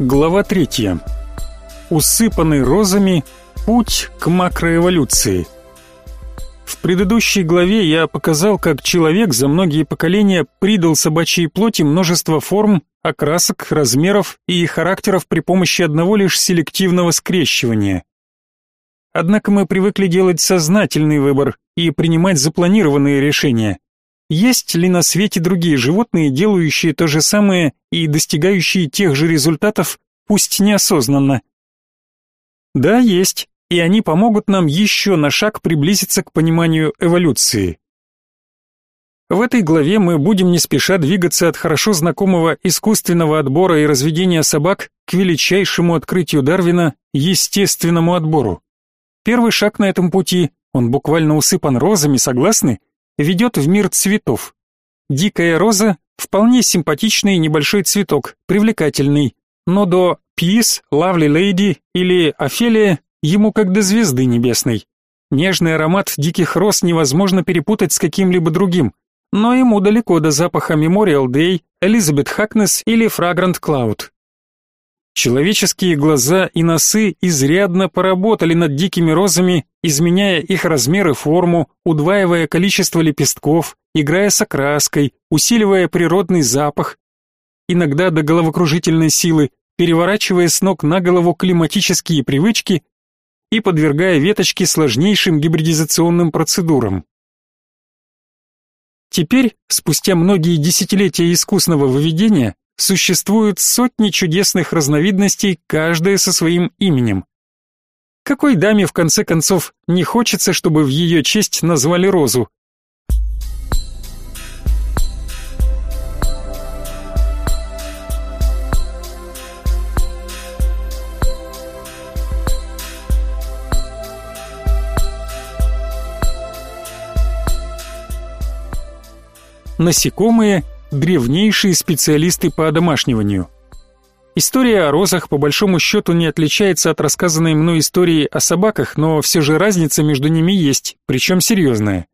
Глава третья. Усыпанный розами путь к макроэволюции. В предыдущей главе я показал, как человек за многие поколения придал собачьей плоти множество форм, окрасок, размеров и характеров при помощи одного лишь селективного скрещивания. Однако мы привыкли делать сознательный выбор и принимать запланированные решения. Есть ли на свете другие животные, делающие то же самое и достигающие тех же результатов, пусть неосознанно? Да, есть, и они помогут нам еще на шаг приблизиться к пониманию эволюции. В этой главе мы будем не спеша двигаться от хорошо знакомого искусственного отбора и разведения собак к величайшему открытию Дарвина естественному отбору. Первый шаг на этом пути, он буквально усыпан розами, согласны? Ведет в мир цветов. Дикая роза – вполне симпатичный небольшой цветок, привлекательный, но до Peace, Lovely Lady или Офелия ему как до звезды небесной. Нежный аромат диких роз невозможно перепутать с каким-либо другим, но ему далеко до запаха Memorial Day, Elizabeth Harkness или Fragrant Cloud. Человеческие глаза и носы изрядно поработали над дикими розами, изменяя их размер и форму, удваивая количество лепестков, играя с окраской, усиливая природный запах, иногда до головокружительной силы, переворачивая с ног на голову климатические привычки и подвергая веточки сложнейшим гибридизационным процедурам. Теперь, спустя многие десятилетия искусного выведения, Существуют сотни чудесных разновидностей, каждая со своим именем. Какой даме, в конце концов, не хочется, чтобы в ее честь назвали розу? Насекомые древнейшие специалисты по одомашниванию. История о розах по большому счету не отличается от рассказанной мной истории о собаках, но все же разница между ними есть, причем серьезная.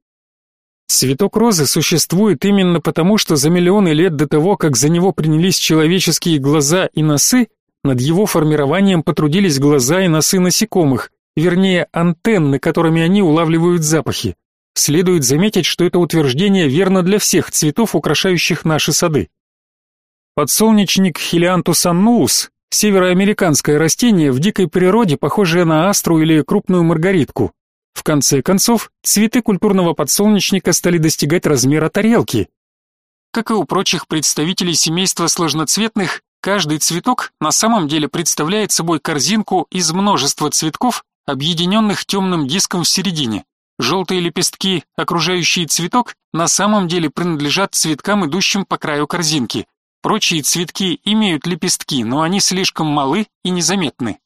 Цветок розы существует именно потому, что за миллионы лет до того, как за него принялись человеческие глаза и носы, над его формированием потрудились глаза и носы насекомых, вернее антенны, которыми они улавливают запахи. Следует заметить, что это утверждение верно для всех цветов, украшающих наши сады. Подсолнечник Хелиантус аннуус – североамериканское растение в дикой природе, похожее на астру или крупную маргаритку. В конце концов, цветы культурного подсолнечника стали достигать размера тарелки. Как и у прочих представителей семейства сложноцветных, каждый цветок на самом деле представляет собой корзинку из множества цветков, объединенных темным диском в середине. Желтые лепестки, окружающие цветок, на самом деле принадлежат цветкам, идущим по краю корзинки. Прочие цветки имеют лепестки, но они слишком малы и незаметны.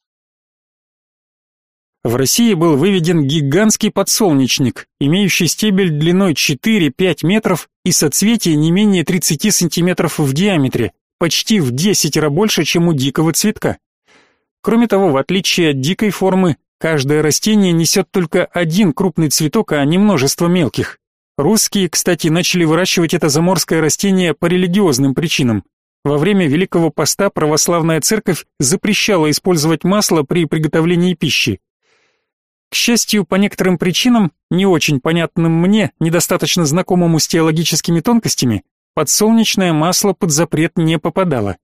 В России был выведен гигантский подсолнечник, имеющий стебель длиной 4-5 метров и соцветие не менее 30 сантиметров в диаметре, почти в 10 раз больше, чем у дикого цветка. Кроме того, в отличие от дикой формы, Каждое растение несет только один крупный цветок, а не множество мелких. Русские, кстати, начали выращивать это заморское растение по религиозным причинам. Во время Великого Поста православная церковь запрещала использовать масло при приготовлении пищи. К счастью, по некоторым причинам, не очень понятным мне, недостаточно знакомому с теологическими тонкостями, подсолнечное масло под запрет не попадало.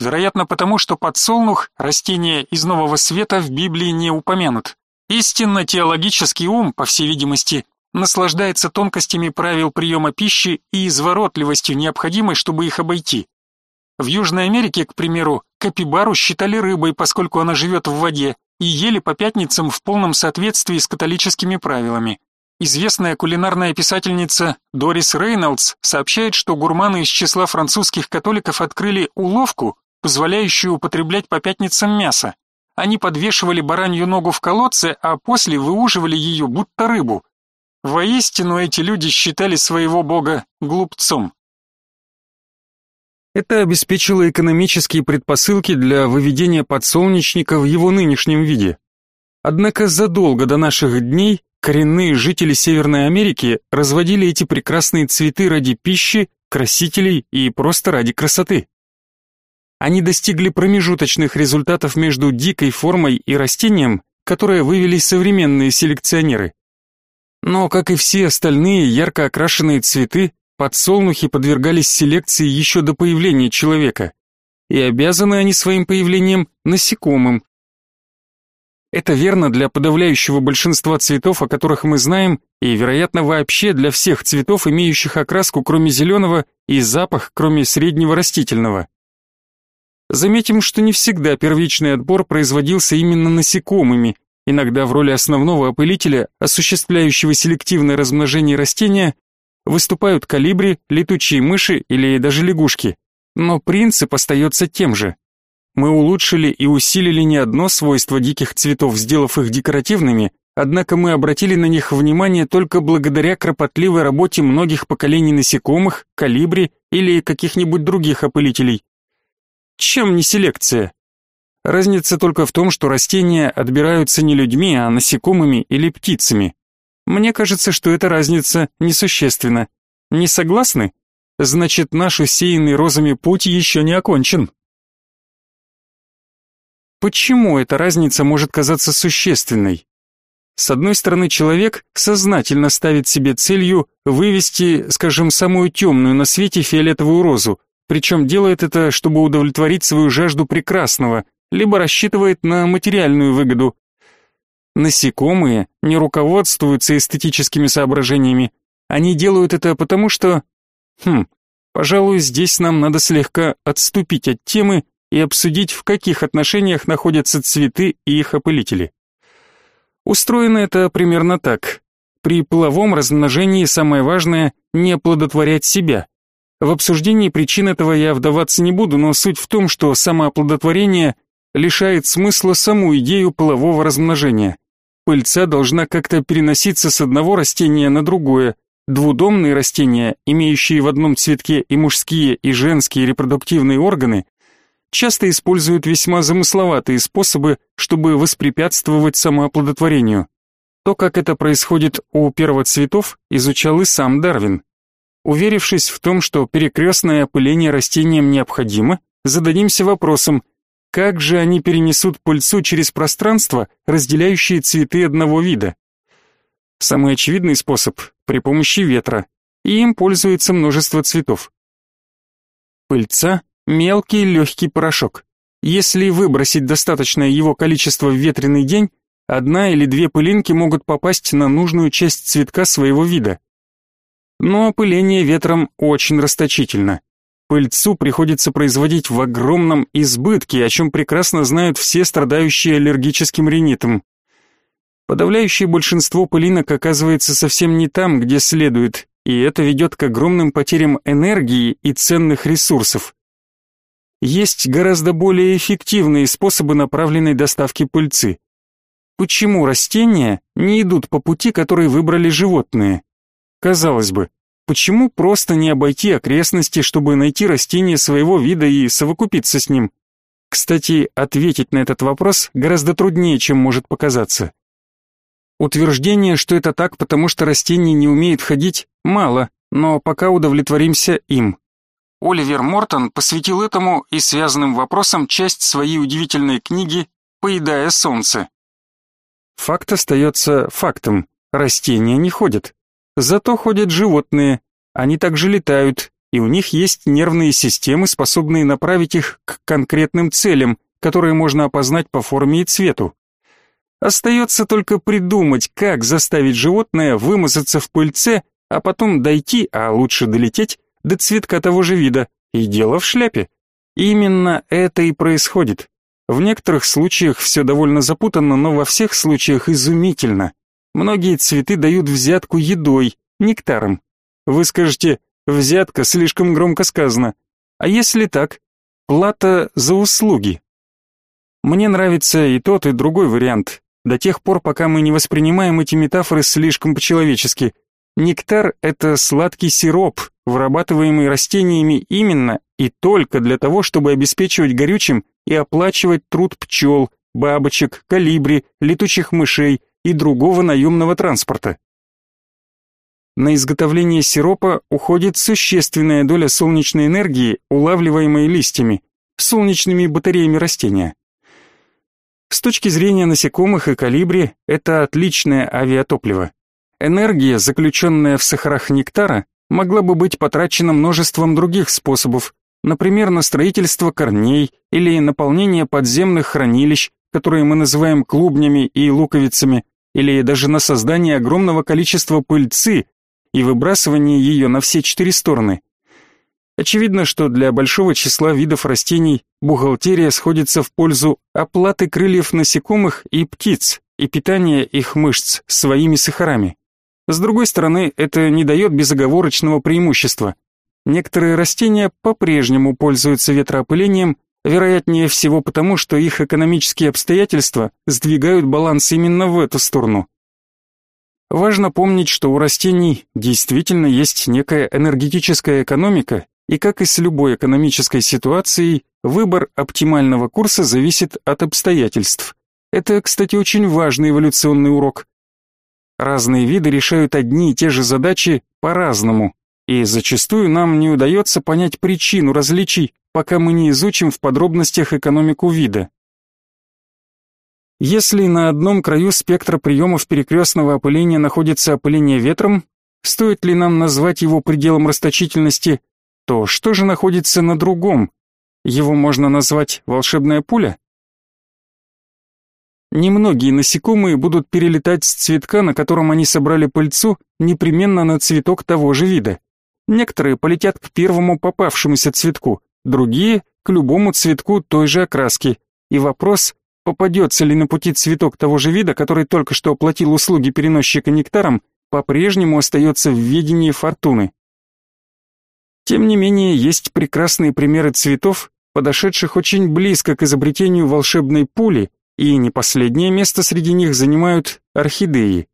Вероятно, потому что подсолнух, растение из Нового Света, в Библии не упомянут. Истинно теологический ум, по всей видимости, наслаждается тонкостями правил приема пищи и изворотливостью, необходимой, чтобы их обойти. В Южной Америке, к примеру, капибару считали рыбой, поскольку она живет в воде, и ели по пятницам в полном соответствии с католическими правилами. Известная кулинарная писательница Дорис Рейнольдс сообщает, что гурманы из числа французских католиков открыли уловку, позволяющую употреблять по пятницам мясо. Они подвешивали баранью ногу в колодце, а после выуживали ее, будто рыбу. Воистину эти люди считали своего бога глупцом. Это обеспечило экономические предпосылки для выведения подсолнечника в его нынешнем виде. Однако задолго до наших дней коренные жители Северной Америки разводили эти прекрасные цветы ради пищи, красителей и просто ради красоты. Они достигли промежуточных результатов между дикой формой и растением, которое вывели современные селекционеры. Но, как и все остальные ярко окрашенные цветы, подсолнухи подвергались селекции еще до появления человека. И обязаны они своим появлением насекомым. Это верно для подавляющего большинства цветов, о которых мы знаем, и, вероятно, вообще для всех цветов, имеющих окраску кроме зеленого и запах кроме среднего растительного. Заметим, что не всегда первичный отбор производился именно насекомыми, иногда в роли основного опылителя, осуществляющего селективное размножение растения, выступают калибри, летучие мыши или даже лягушки. Но принцип остается тем же. Мы улучшили и усилили не одно свойство диких цветов, сделав их декоративными, однако мы обратили на них внимание только благодаря кропотливой работе многих поколений насекомых, калибри или каких-нибудь других опылителей. Чем не селекция? Разница только в том, что растения отбираются не людьми, а насекомыми или птицами. Мне кажется, что эта разница несущественна. Не согласны? Значит, наш усеянный розами путь еще не окончен. Почему эта разница может казаться существенной? С одной стороны, человек сознательно ставит себе целью вывести, скажем, самую темную на свете фиолетовую розу, причем делает это, чтобы удовлетворить свою жажду прекрасного, либо рассчитывает на материальную выгоду. Насекомые не руководствуются эстетическими соображениями, они делают это потому, что... Хм, пожалуй, здесь нам надо слегка отступить от темы и обсудить, в каких отношениях находятся цветы и их опылители. Устроено это примерно так. При половом размножении самое важное – не оплодотворять себя, в обсуждении причин этого я вдаваться не буду, но суть в том, что самооплодотворение лишает смысла саму идею полового размножения. Пыльца должна как-то переноситься с одного растения на другое. Двудомные растения, имеющие в одном цветке и мужские, и женские репродуктивные органы, часто используют весьма замысловатые способы, чтобы воспрепятствовать самооплодотворению. То, как это происходит у первоцветов, изучал и сам Дарвин. Уверившись в том, что перекрестное опыление растениям необходимо, зададимся вопросом, как же они перенесут пыльцу через пространство, разделяющее цветы одного вида? Самый очевидный способ – при помощи ветра, и им пользуется множество цветов. Пыльца – мелкий легкий порошок. Если выбросить достаточное его количество в ветреный день, одна или две пылинки могут попасть на нужную часть цветка своего вида. Но опыление ветром очень расточительно. Пыльцу приходится производить в огромном избытке, о чем прекрасно знают все страдающие аллергическим ринитом. Подавляющее большинство пылинок оказывается совсем не там, где следует, и это ведет к огромным потерям энергии и ценных ресурсов. Есть гораздо более эффективные способы направленной доставки пыльцы. Почему растения не идут по пути, который выбрали животные? Казалось бы, почему просто не обойти окрестности, чтобы найти растение своего вида и совокупиться с ним? Кстати, ответить на этот вопрос гораздо труднее, чем может показаться. Утверждение, что это так, потому что растение не умеет ходить, мало, но пока удовлетворимся им. Оливер Мортон посвятил этому и связанным вопросам часть своей удивительной книги «Поедая солнце». Факт остается фактом. Растения не ходят. Зато ходят животные, они также летают, и у них есть нервные системы, способные направить их к конкретным целям, которые можно опознать по форме и цвету. Остается только придумать, как заставить животное вымазаться в пыльце, а потом дойти, а лучше долететь, до цветка того же вида, и дело в шляпе. Именно это и происходит. В некоторых случаях все довольно запутанно, но во всех случаях изумительно. Многие цветы дают взятку едой, нектаром. Вы скажете, взятка слишком громко сказано. А если так, плата за услуги. Мне нравится и тот, и другой вариант, до тех пор, пока мы не воспринимаем эти метафоры слишком по-человечески. Нектар – это сладкий сироп, вырабатываемый растениями именно и только для того, чтобы обеспечивать горючим и оплачивать труд пчел, бабочек, калибри, летучих мышей, и другого наемного транспорта. На изготовление сиропа уходит существенная доля солнечной энергии, улавливаемой листьями. солнечными батареями растения. С точки зрения насекомых и калибри, это отличное авиатопливо. Энергия, заключенная в сахарах нектара, могла бы быть потрачена множеством других способов, например, на строительство корней или наполнение подземных хранилищ, которые мы называем клубнями и луковицами, или даже на создание огромного количества пыльцы и выбрасывание ее на все четыре стороны. Очевидно, что для большого числа видов растений бухгалтерия сходится в пользу оплаты крыльев насекомых и птиц и питания их мышц своими сахарами. С другой стороны, это не дает безоговорочного преимущества. Некоторые растения по-прежнему пользуются ветроопылением, вероятнее всего потому, что их экономические обстоятельства сдвигают баланс именно в эту сторону. Важно помнить, что у растений действительно есть некая энергетическая экономика, и как и с любой экономической ситуацией, выбор оптимального курса зависит от обстоятельств. Это, кстати, очень важный эволюционный урок. Разные виды решают одни и те же задачи по-разному, и зачастую нам не удается понять причину различий, пока мы не изучим в подробностях экономику вида. Если на одном краю спектра приемов перекрестного опыления находится опыление ветром, стоит ли нам назвать его пределом расточительности, то что же находится на другом? Его можно назвать волшебная пуля? Немногие насекомые будут перелетать с цветка, на котором они собрали пыльцу, непременно на цветок того же вида. Некоторые полетят к первому попавшемуся цветку, другие — к любому цветку той же окраски. И вопрос, попадется ли на пути цветок того же вида, который только что оплатил услуги переносчика нектаром, по-прежнему остается в ведении фортуны. Тем не менее, есть прекрасные примеры цветов, подошедших очень близко к изобретению волшебной пули, и не последнее место среди них занимают орхидеи.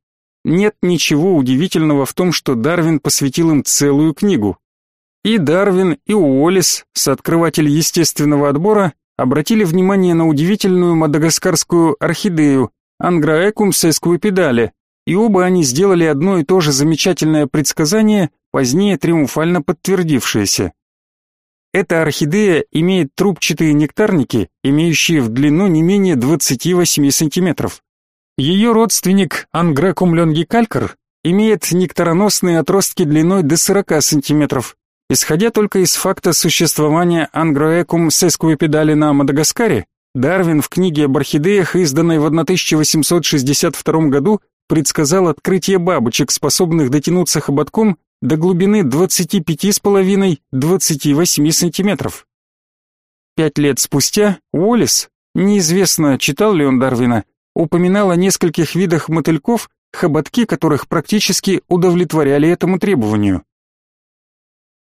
Нет ничего удивительного в том, что Дарвин посвятил им целую книгу. И Дарвин, и Уоллес, сооткрыватель естественного отбора, обратили внимание на удивительную мадагаскарскую орхидею Анграэкум сесквипедале, и оба они сделали одно и то же замечательное предсказание, позднее триумфально подтвердившееся. Эта орхидея имеет трубчатые нектарники, имеющие в длину не менее 28 сантиметров. Ее родственник Ангрекум лонгикалькар имеет нектароносные отростки длиной до 40 сантиметров. Исходя только из факта существования Ангроэкум сескуипедали на Мадагаскаре, Дарвин в книге об орхидеях, изданной в 1862 году, предсказал открытие бабочек, способных дотянуться хоботком до глубины 25,5-28 сантиметров. Пять лет спустя Уоллес, неизвестно, читал ли он Дарвина, упоминал о нескольких видах мотыльков, хоботки которых практически удовлетворяли этому требованию.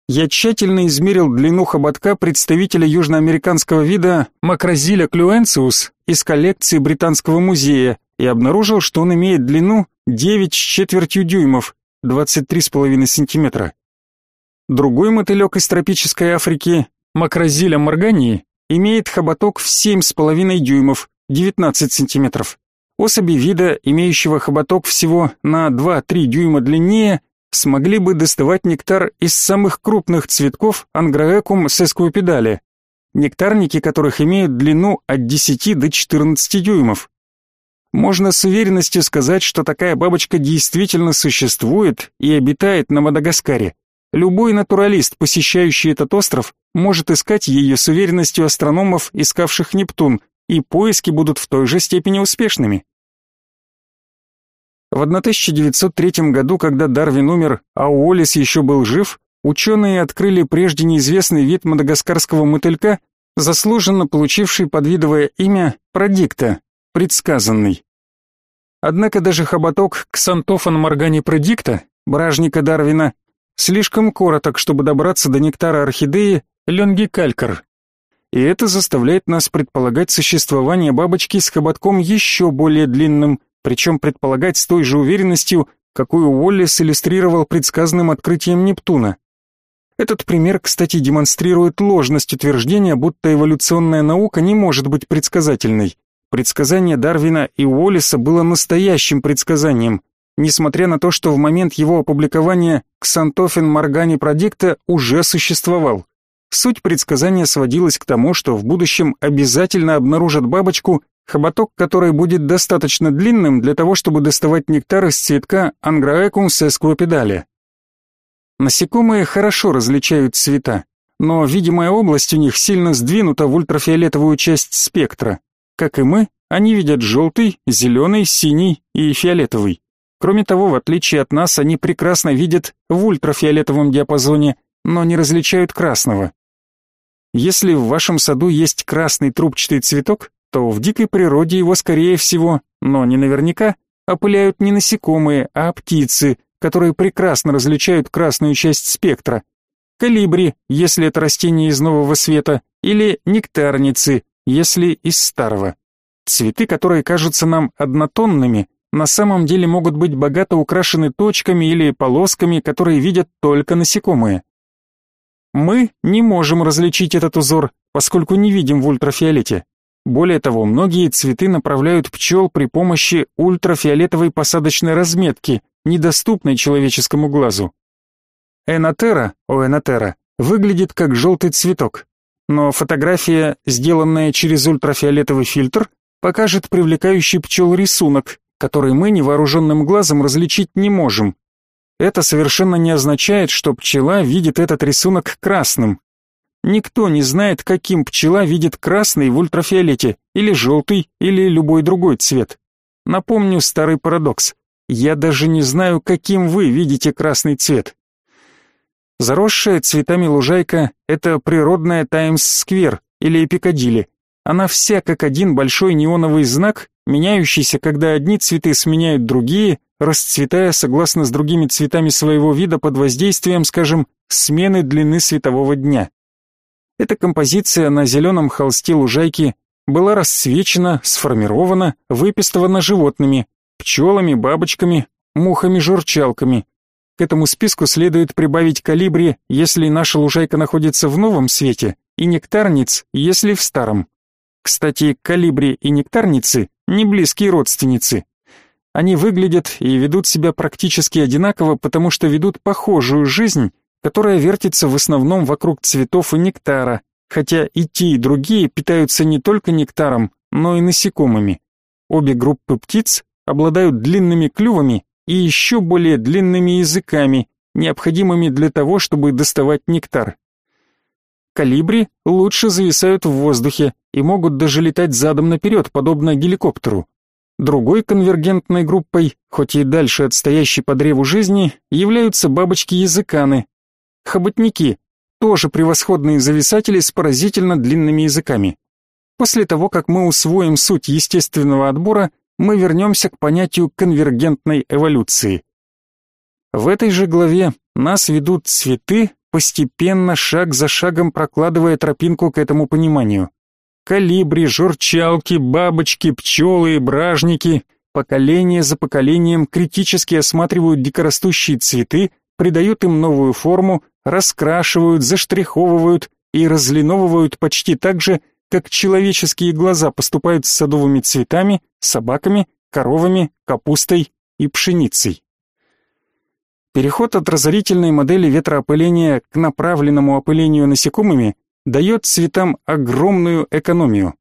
Я тщательно измерил длину хоботка представителя южноамериканского вида Макрозиля клюэнциус из коллекции Британского музея и обнаружил, что он имеет длину 9 с четвертью дюймов, 23,5 сантиметра. Другой мотылек из тропической Африки, Макрозиля моргании, имеет хоботок в 7,5 дюймов, 19 сантиметров. Особи вида, имеющего хоботок всего на 2-3 дюйма длиннее, смогли бы доставать нектар из самых крупных цветков Анграэкум сесквопедали, нектарники которых имеют длину от 10 до 14 дюймов. Можно с уверенностью сказать, что такая бабочка действительно существует и обитает на Мадагаскаре. Любой натуралист, посещающий этот остров, может искать ее с уверенностью астрономов, искавших Нептун, и поиски будут в той же степени успешными. В 1903 году, когда Дарвин умер, а Уоллес еще был жив, ученые открыли прежде неизвестный вид мадагаскарского мотылька, заслуженно получивший подвидовое имя продикта, предсказанный. Однако даже хоботок Ксантофан Моргани Предикта, бражника Дарвина, слишком короток, чтобы добраться до нектара орхидеи Ленгикалькар. И это заставляет нас предполагать существование бабочки с хоботком еще более длинным, причем предполагать с той же уверенностью, какую Уоллес иллюстрировал предсказанным открытием Нептуна. Этот пример, кстати, демонстрирует ложность утверждения, будто эволюционная наука не может быть предсказательной. Предсказание Дарвина и Уоллеса было настоящим предсказанием, несмотря на то, что в момент его опубликования Ксантофен Моргани Продикта уже существовал. Суть предсказания сводилась к тому, что в будущем обязательно обнаружат бабочку, хоботок которой будет достаточно длинным для того, чтобы доставать нектар из цветка Angraecum sesquipedale. Насекомые хорошо различают цвета, но видимая область у них сильно сдвинута в ультрафиолетовую часть спектра. Как и мы, они видят желтый, зеленый, синий и фиолетовый. Кроме того, в отличие от нас, они прекрасно видят в ультрафиолетовом диапазоне, но не различают красного. Если в вашем саду есть красный трубчатый цветок, то в дикой природе его скорее всего, но не наверняка, опыляют не насекомые, а птицы, которые прекрасно различают красную часть спектра. Калибри, если это растение из нового света, или нектарницы, если из старого. Цветы, которые кажутся нам однотонными, на самом деле могут быть богато украшены точками или полосками, которые видят только насекомые. Мы не можем различить этот узор, поскольку не видим в ультрафиолете. Более того, многие цветы направляют пчел при помощи ультрафиолетовой посадочной разметки, недоступной человеческому глазу. Энотера, о энотера, выглядит как желтый цветок, но фотография, сделанная через ультрафиолетовый фильтр, покажет привлекающий пчел рисунок, который мы невооруженным глазом различить не можем, это совершенно не означает, что пчела видит этот рисунок красным. Никто не знает, каким пчела видит красный в ультрафиолете, или желтый, или любой другой цвет. Напомню старый парадокс. Я даже не знаю, каким вы видите красный цвет. Заросшая цветами лужайка — это природная Таймс-сквер или Пикадилли. Она вся как один большой неоновый знак, меняющийся, когда одни цветы сменяют другие, расцветая согласно с другими цветами своего вида под воздействием, скажем, смены длины светового дня. Эта композиция на зеленом холсте лужайки была расцвечена, сформирована, выпистована животными, пчелами, бабочками, мухами-журчалками. К этому списку следует прибавить калибри, если наша лужайка находится в новом свете, и нектарниц, если в старом. Кстати, калибри и нектарницы не близкие родственницы. Они выглядят и ведут себя практически одинаково, потому что ведут похожую жизнь, которая вертится в основном вокруг цветов и нектара, хотя и те, и другие питаются не только нектаром, но и насекомыми. Обе группы птиц обладают длинными клювами и еще более длинными языками, необходимыми для того, чтобы доставать нектар. Калибри лучше зависают в воздухе и могут даже летать задом наперед, подобно геликоптеру. Другой конвергентной группой, хоть и дальше отстоящей по древу жизни, являются бабочки-языканы. Хоботники, тоже превосходные зависатели с поразительно длинными языками. После того, как мы усвоим суть естественного отбора, мы вернемся к понятию конвергентной эволюции. В этой же главе нас ведут цветы, постепенно, шаг за шагом прокладывая тропинку к этому пониманию. Калибри, журчалки, бабочки, пчелы и бражники поколение за поколением критически осматривают дикорастущие цветы, придают им новую форму, раскрашивают, заштриховывают и разлиновывают почти так же, как человеческие глаза поступают с садовыми цветами, собаками, коровами, капустой и пшеницей. Переход от разорительной модели ветроопыления к направленному опылению насекомыми дает цветам огромную экономию.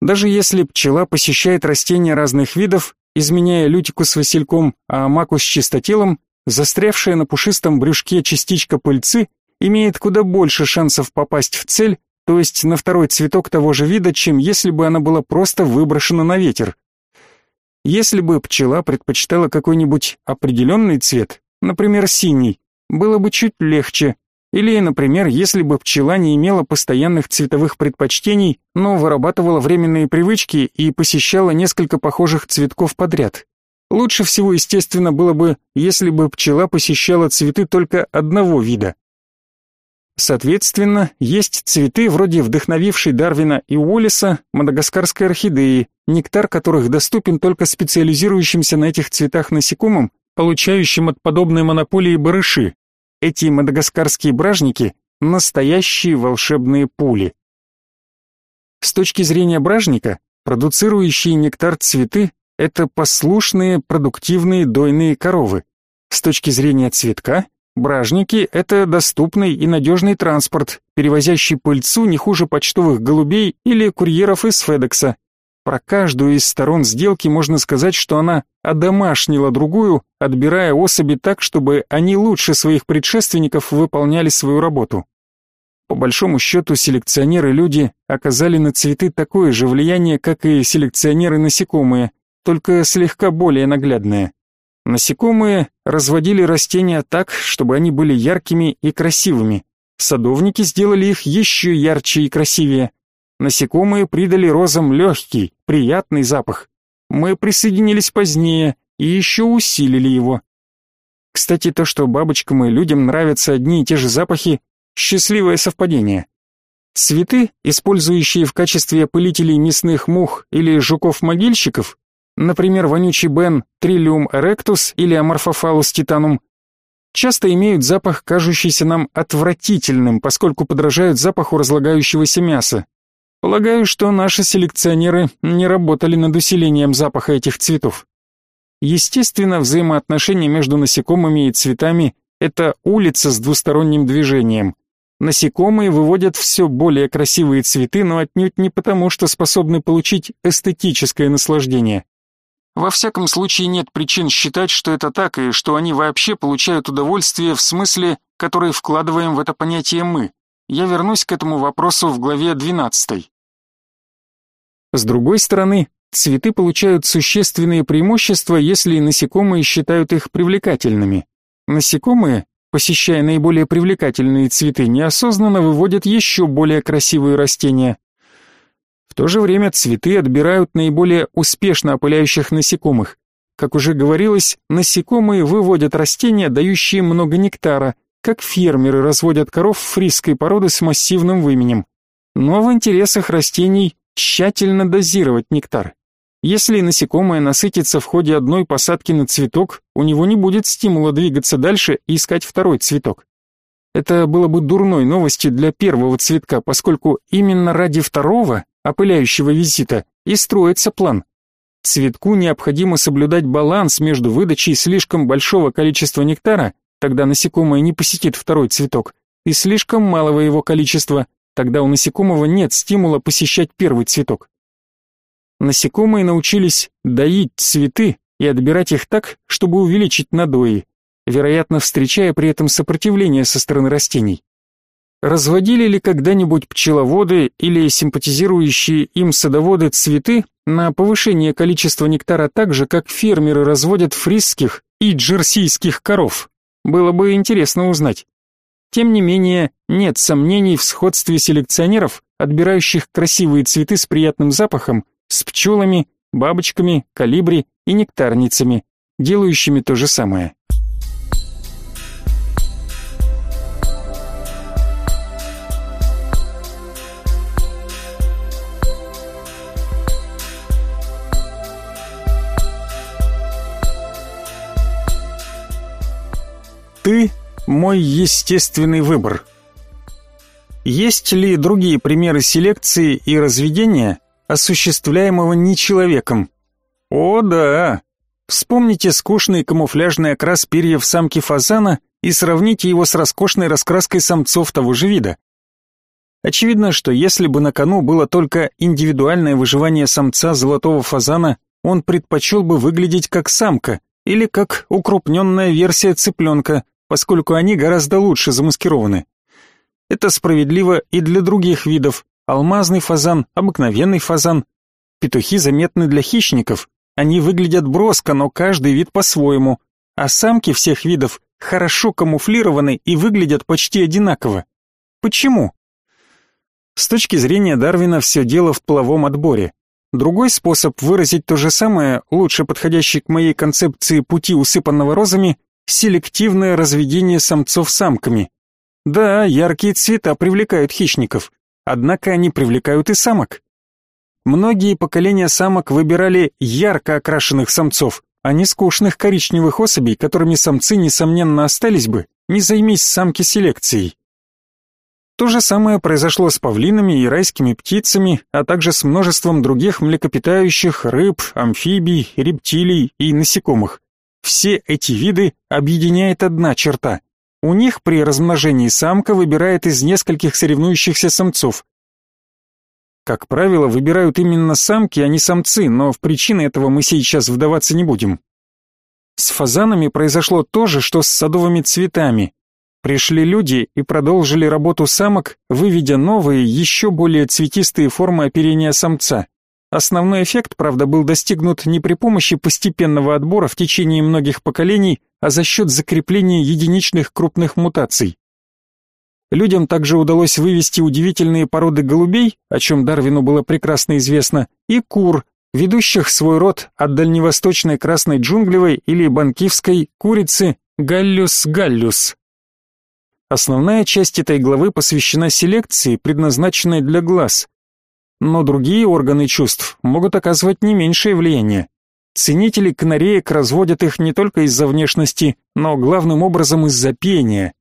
Даже если пчела посещает растения разных видов, изменяя лютику с васильком, а маку с чистотелом, застрявшая на пушистом брюшке частичка пыльцы имеет куда больше шансов попасть в цель, то есть на второй цветок того же вида, чем если бы она была просто выброшена на ветер. Если бы пчела предпочитала какой-нибудь определенный цвет, например, синий, было бы чуть легче, или, например, если бы пчела не имела постоянных цветовых предпочтений, но вырабатывала временные привычки и посещала несколько похожих цветков подряд. Лучше всего, естественно, было бы, если бы пчела посещала цветы только одного вида. Соответственно, есть цветы, вроде вдохновившей Дарвина и Уоллеса, мадагаскарской орхидеи, нектар которых доступен только специализирующимся на этих цветах насекомым, получающим от подобной монополии барыши, эти мадагаскарские бражники — настоящие волшебные пули. С точки зрения бражника, продуцирующие нектар цветы — это послушные, продуктивные дойные коровы. С точки зрения цветка, Бражники – это доступный и надежный транспорт, перевозящий пыльцу не хуже почтовых голубей или курьеров из Федекса. Про каждую из сторон сделки можно сказать, что она одомашнила другую, отбирая особи так, чтобы они лучше своих предшественников выполняли свою работу. По большому счету, селекционеры-люди оказали на цветы такое же влияние, как и селекционеры-насекомые, только слегка более наглядное. Насекомые разводили растения так, чтобы они были яркими и красивыми. Садовники сделали их еще ярче и красивее. Насекомые придали розам легкий, приятный запах. Мы присоединились позднее и еще усилили его. Кстати, то, что бабочкам и людям нравятся одни и те же запахи, Счастливое совпадение. Цветы, использующие в качестве опылителей мясных мух или жуков-могильщиков, например, вонючий бен Trillium erectus или Amorphophallus titanum, часто имеют запах, кажущийся нам отвратительным, поскольку подражают запаху разлагающегося мяса. Полагаю, что наши селекционеры не работали над усилением запаха этих цветов. Естественно, взаимоотношения между насекомыми и цветами – это улица с двусторонним движением. Насекомые выводят все более красивые цветы, но отнюдь не потому, что способны получить эстетическое наслаждение. Во всяком случае нет причин считать, что это так, и что они вообще получают удовольствие в смысле, который вкладываем в это понятие мы. Я вернусь к этому вопросу в главе 12. С другой стороны, цветы получают существенные преимущества, если насекомые считают их привлекательными. Насекомые посещая наиболее привлекательные цветы, неосознанно выводят еще более красивые растения. То же время цветы отбирают наиболее успешно опыляющих насекомых. Как уже говорилось, насекомые выводят растения, дающие много нектара, как фермеры разводят коров фрисской породы с массивным выменем. Но в интересах растений тщательно дозировать нектар. Если насекомое насытится в ходе одной посадки на цветок, у него не будет стимула двигаться дальше и искать второй цветок. Это было бы дурной новостью для первого цветка, поскольку именно ради второго, опыляющего визита, и строится план. Цветку необходимо соблюдать баланс между выдачей слишком большого количества нектара, тогда насекомое не посетит второй цветок, и слишком малого его количества, тогда у насекомого нет стимула посещать первый цветок. Насекомые научились доить цветы и отбирать их так, чтобы увеличить надои, вероятно, встречая при этом сопротивление со стороны растений. Разводили ли когда-нибудь пчеловоды или симпатизирующие им садоводы цветы на повышение количества нектара так же, как фермеры разводят фрисских и джерсийских коров? Было бы интересно узнать. Тем не менее, нет сомнений в сходстве селекционеров, отбирающих красивые цветы с приятным запахом, с пчелами, бабочками, калибри и нектарницами, делающими то же самое. Ты мой естественный выбор. Есть ли другие примеры селекции и разведения, осуществляемого не человеком. О, да. Вспомните скучный камуфляжный окрас перьев самки фазана и сравните его с роскошной раскраской самцов того же вида. Очевидно, что если бы на кону было только индивидуальное выживание самца золотого фазана, он предпочел бы выглядеть как самка или как укрупненная версия цыпленка, поскольку они гораздо лучше замаскированы. Это справедливо и для других видов, Алмазный фазан, обыкновенный фазан. Петухи заметны для хищников. Они выглядят броско, но каждый вид по-своему. А самки всех видов хорошо камуфлированы и выглядят почти одинаково. Почему? С точки зрения Дарвина все дело в половом отборе. Другой способ выразить то же самое, лучше подходящий к моей концепции пути усыпанного розами, селективное разведение самцов самками. Да, яркие цвета привлекают хищников, однако они привлекают и самок. Многие поколения самок выбирали ярко окрашенных самцов, а не скучных коричневых особей, которыми самцы, несомненно, остались бы, не займись самки селекцией. То же самое произошло с павлинами и райскими птицами, а также с множеством других млекопитающих, рыб, амфибий, рептилий и насекомых. Все эти виды объединяет одна черта. У них при размножении самка выбирает из нескольких соревнующихся самцов. Как правило, выбирают именно самки, а не самцы, но в причины этого мы сейчас вдаваться не будем. С фазанами произошло то же, что с садовыми цветами. Пришли люди и продолжили работу самок, выведя новые, еще более цветистые формы оперения самца. Основной эффект, правда, был достигнут не при помощи постепенного отбора в течение многих поколений, а за счет закрепления единичных крупных мутаций. Людям также удалось вывести удивительные породы голубей, о чем Дарвину было прекрасно известно, и кур, ведущих свой род от дальневосточной красной джунглевой или банкивской курицы галлюс галлюс. Основная часть этой главы посвящена селекции, предназначенной для глаз. Но другие органы чувств могут оказывать не меньшее влияние. Ценители канареек разводят их не только из-за внешности, но главным образом из-за пения.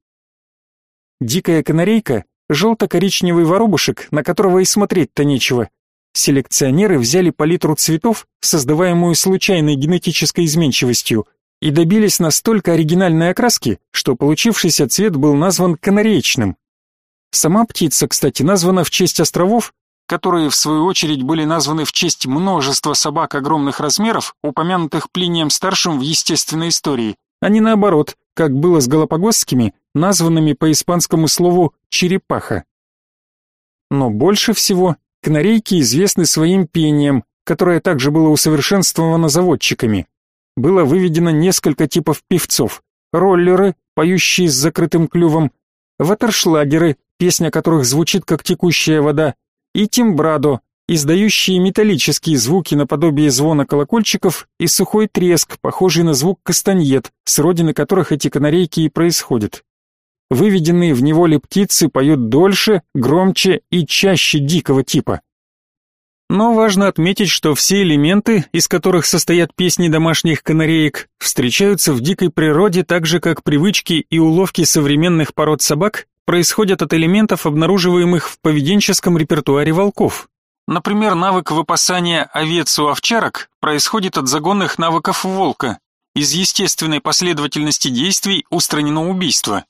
Дикая канарейка — желто-коричневый воробушек, на которого и смотреть-то нечего. Селекционеры взяли палитру цветов, создаваемую случайной генетической изменчивостью, и добились настолько оригинальной окраски, что получившийся цвет был назван канареечным. Сама птица, кстати, названа в честь островов, которые в свою очередь были названы в честь множества собак огромных размеров, упомянутых Плинием-старшим в естественной истории, а не наоборот, как было с галапагосскими, названными по испанскому слову «черепаха». Но больше всего канарейки известны своим пением, которое также было усовершенствовано заводчиками. Было выведено несколько типов певцов. Роллеры, поющие с закрытым клювом, ватершлагеры, песня которых звучит как текущая вода, и тимбрадо, издающие металлические звуки наподобие звона колокольчиков и сухой треск, похожий на звук кастаньет, с родины которых эти канарейки и происходят. Выведенные в неволе птицы поют дольше, громче и чаще дикого типа. Но важно отметить, что все элементы, из которых состоят песни домашних канареек, встречаются в дикой природе так же, как привычки и уловки современных пород собак происходят от элементов, обнаруживаемых в поведенческом репертуаре волков. Например, навык выпасания овец у овчарок происходит от загонных навыков волка. Из естественной последовательности действий устранено убийство.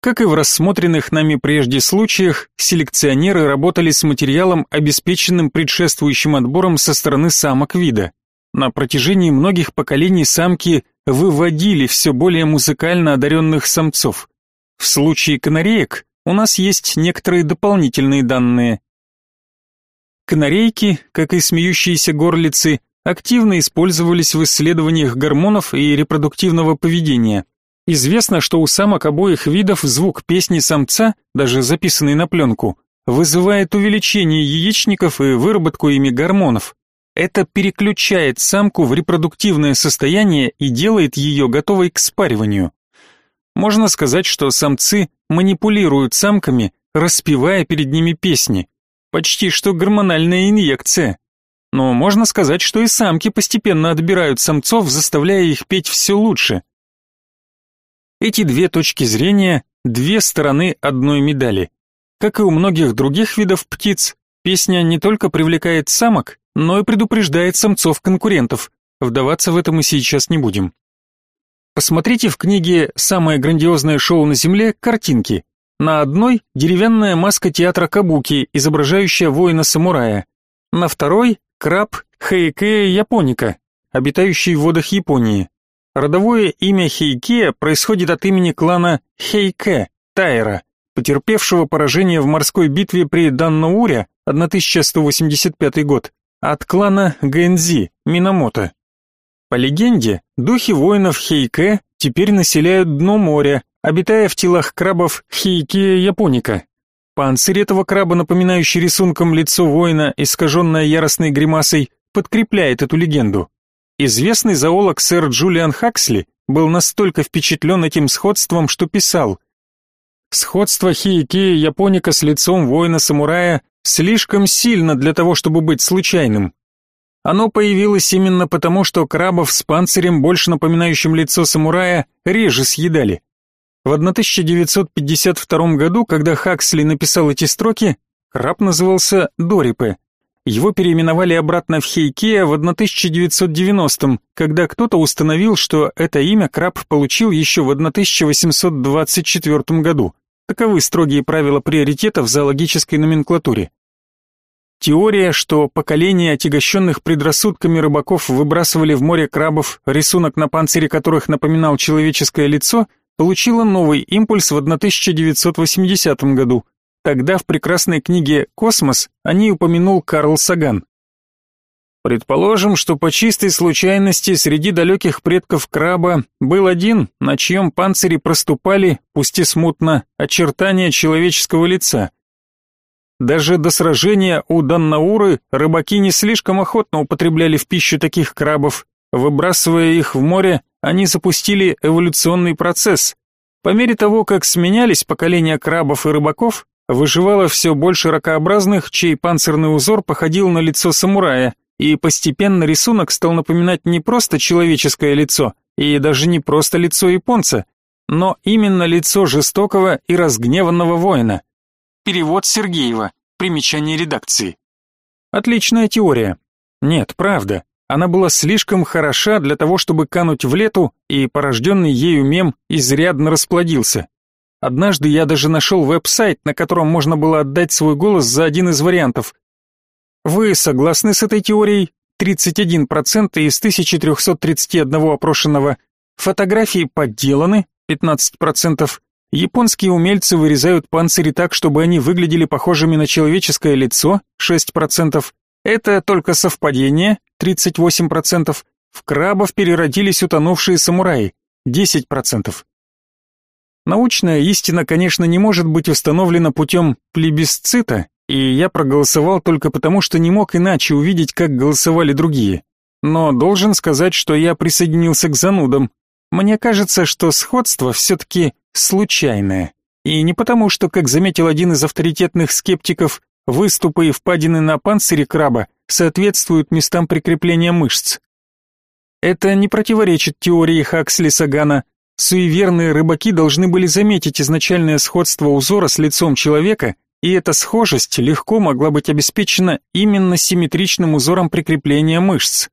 Как и в рассмотренных нами прежде случаях, селекционеры работали с материалом, обеспеченным предшествующим отбором со стороны самок вида. На протяжении многих поколений самки выводили все более музыкально одаренных самцов. В случае канареек у нас есть некоторые дополнительные данные. Канарейки, как и смеющиеся горлицы, активно использовались в исследованиях гормонов и репродуктивного поведения. Известно, что у самок обоих видов звук песни самца, даже записанный на пленку, вызывает увеличение яичников и выработку ими гормонов. Это переключает самку в репродуктивное состояние и делает ее готовой к спариванию. Можно сказать, что самцы манипулируют самками, распевая перед ними песни. Почти что гормональная инъекция. Но можно сказать, что и самки постепенно отбирают самцов, заставляя их петь все лучше. Эти две точки зрения – две стороны одной медали. Как и у многих других видов птиц, песня не только привлекает самок, но и предупреждает самцов-конкурентов. Вдаваться в это мы сейчас не будем. Посмотрите в книге «Самое грандиозное шоу на Земле» картинки. На одной – деревянная маска театра Кабуки, изображающая воина-самурая. На второй – краб Хейкея японика, обитающий в водах Японии. Родовое имя Хейкея происходит от имени клана Хейке, Тайра, потерпевшего поражение в морской битве при Данноуре 1185 год, от клана Гэнзи, Минамото. По легенде, духи воинов Хейке теперь населяют дно моря, обитая в телах крабов Хейкея японика. Панцирь этого краба, напоминающий рисунком лицо воина, искаженное яростной гримасой, подкрепляет эту легенду. Известный зоолог сэр Джулиан Хаксли был настолько впечатлен этим сходством, что писал «Сходство Хейкея японика с лицом воина-самурая слишком сильно для того, чтобы быть случайным. Оно появилось именно потому, что крабов с панцирем, больше напоминающим лицо самурая, реже съедали. В 1952 году, когда Хаксли написал эти строки, краб назывался Дорипе. Его переименовали обратно в Хейкея в 1990-м, когда кто-то установил, что это имя краб получил еще в 1824 году. Таковы строгие правила приоритета в зоологической номенклатуре. Теория, что поколения отягощенных предрассудками рыбаков выбрасывали в море крабов, рисунок на панцире которых напоминал человеческое лицо, получила новый импульс в 1980 году. Тогда в прекрасной книге «Космос» о ней упомянул Карл Саган. Предположим, что по чистой случайности среди далеких предков краба был один, на чьем панцире проступали, пусть и смутно, очертания человеческого лица. Даже до сражения у Даннауры рыбаки не слишком охотно употребляли в пищу таких крабов. Выбрасывая их в море, они запустили эволюционный процесс. По мере того, как сменялись поколения крабов и рыбаков, выживало все больше ракообразных, чей панцирный узор походил на лицо самурая, и постепенно рисунок стал напоминать не просто человеческое лицо, и даже не просто лицо японца, но именно лицо жестокого и разгневанного воина. Перевод Сергеева. Примечание редакции. Отличная теория. Нет, правда. Она была слишком хороша для того, чтобы кануть в лету, и порожденный ею мем изрядно расплодился. Однажды я даже нашел веб-сайт, на котором можно было отдать свой голос за один из вариантов. Вы согласны с этой теорией? 31% из 1331 опрошенного. Фотографии подделаны, 15%. Японские умельцы вырезают панцири так, чтобы они выглядели похожими на человеческое лицо, 6%. Это только совпадение, 38%. В крабов переродились утонувшие самураи, 10%. Научная истина, конечно, не может быть установлена путем плебисцита, и я проголосовал только потому, что не мог иначе увидеть, как голосовали другие. Но должен сказать, что я присоединился к занудам. Мне кажется, что сходство все-таки случайное. И не потому, что, как заметил один из авторитетных скептиков, выступы и впадины на панцире краба соответствуют местам прикрепления мышц. Это не противоречит теории Хаксли-Сагана, Суеверные рыбаки должны были заметить изначальное сходство узора с лицом человека, и эта схожесть легко могла быть обеспечена именно симметричным узором прикрепления мышц.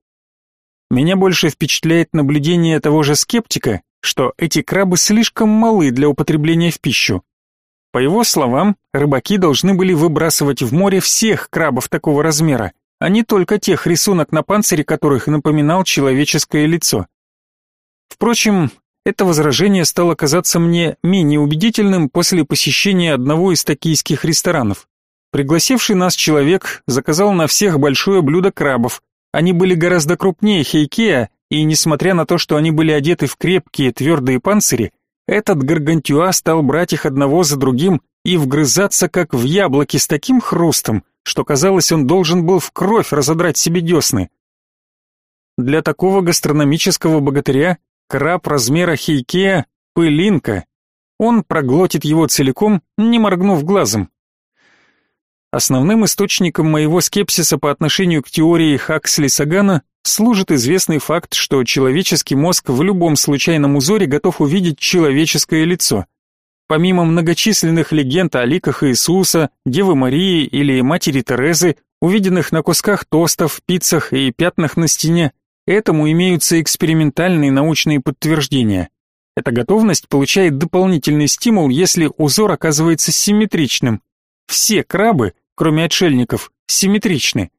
Меня больше впечатляет наблюдение того же скептика, что эти крабы слишком малы для употребления в пищу. По его словам, рыбаки должны были выбрасывать в море всех крабов такого размера, а не только тех рисунок на панцире которых напоминал человеческое лицо. Впрочем, это возражение стало казаться мне менее убедительным после посещения одного из токийских ресторанов. Пригласивший нас человек заказал на всех большое блюдо крабов. Они были гораздо крупнее хейкея, и несмотря на то, что они были одеты в крепкие твердые панцири, этот гаргантюа стал брать их одного за другим и вгрызаться как в яблоки с таким хрустом, что казалось, он должен был в кровь разодрать себе десны. Для такого гастрономического богатыря Краб размера хейкея — пылинка. Он проглотит его целиком, не моргнув глазом. Основным источником моего скепсиса по отношению к теории Хаксли-Сагана служит известный факт, что человеческий мозг в любом случайном узоре готов увидеть человеческое лицо. Помимо многочисленных легенд о ликах Иисуса, Девы Марии или Матери Терезы, увиденных на кусках тостов, пиццах и пятнах на стене, Этому имеются экспериментальные научные подтверждения. Эта готовность получает дополнительный стимул, если узор оказывается симметричным. Все крабы, кроме отшельников, симметричны.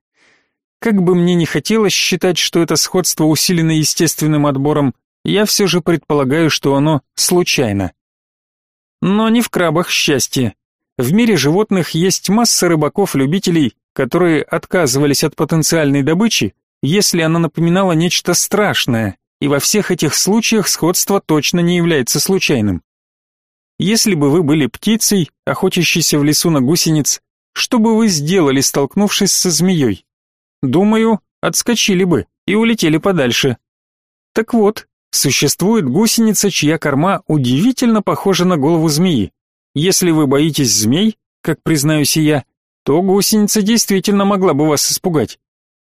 Как бы мне ни хотелось считать, что это сходство усилено естественным отбором, я все же предполагаю, что оно случайно. Но не в крабах счастье. В мире животных есть масса рыбаков-любителей, которые отказывались от потенциальной добычи если она напоминала нечто страшное, и во всех этих случаях сходство точно не является случайным. Если бы вы были птицей, охотящейся в лесу на гусениц, что бы вы сделали, столкнувшись со змеей? Думаю, отскочили бы и улетели подальше. Так вот, существует гусеница, чья корма удивительно похожа на голову змеи. Если вы боитесь змей, как признаюсь и я, то гусеница действительно могла бы вас испугать.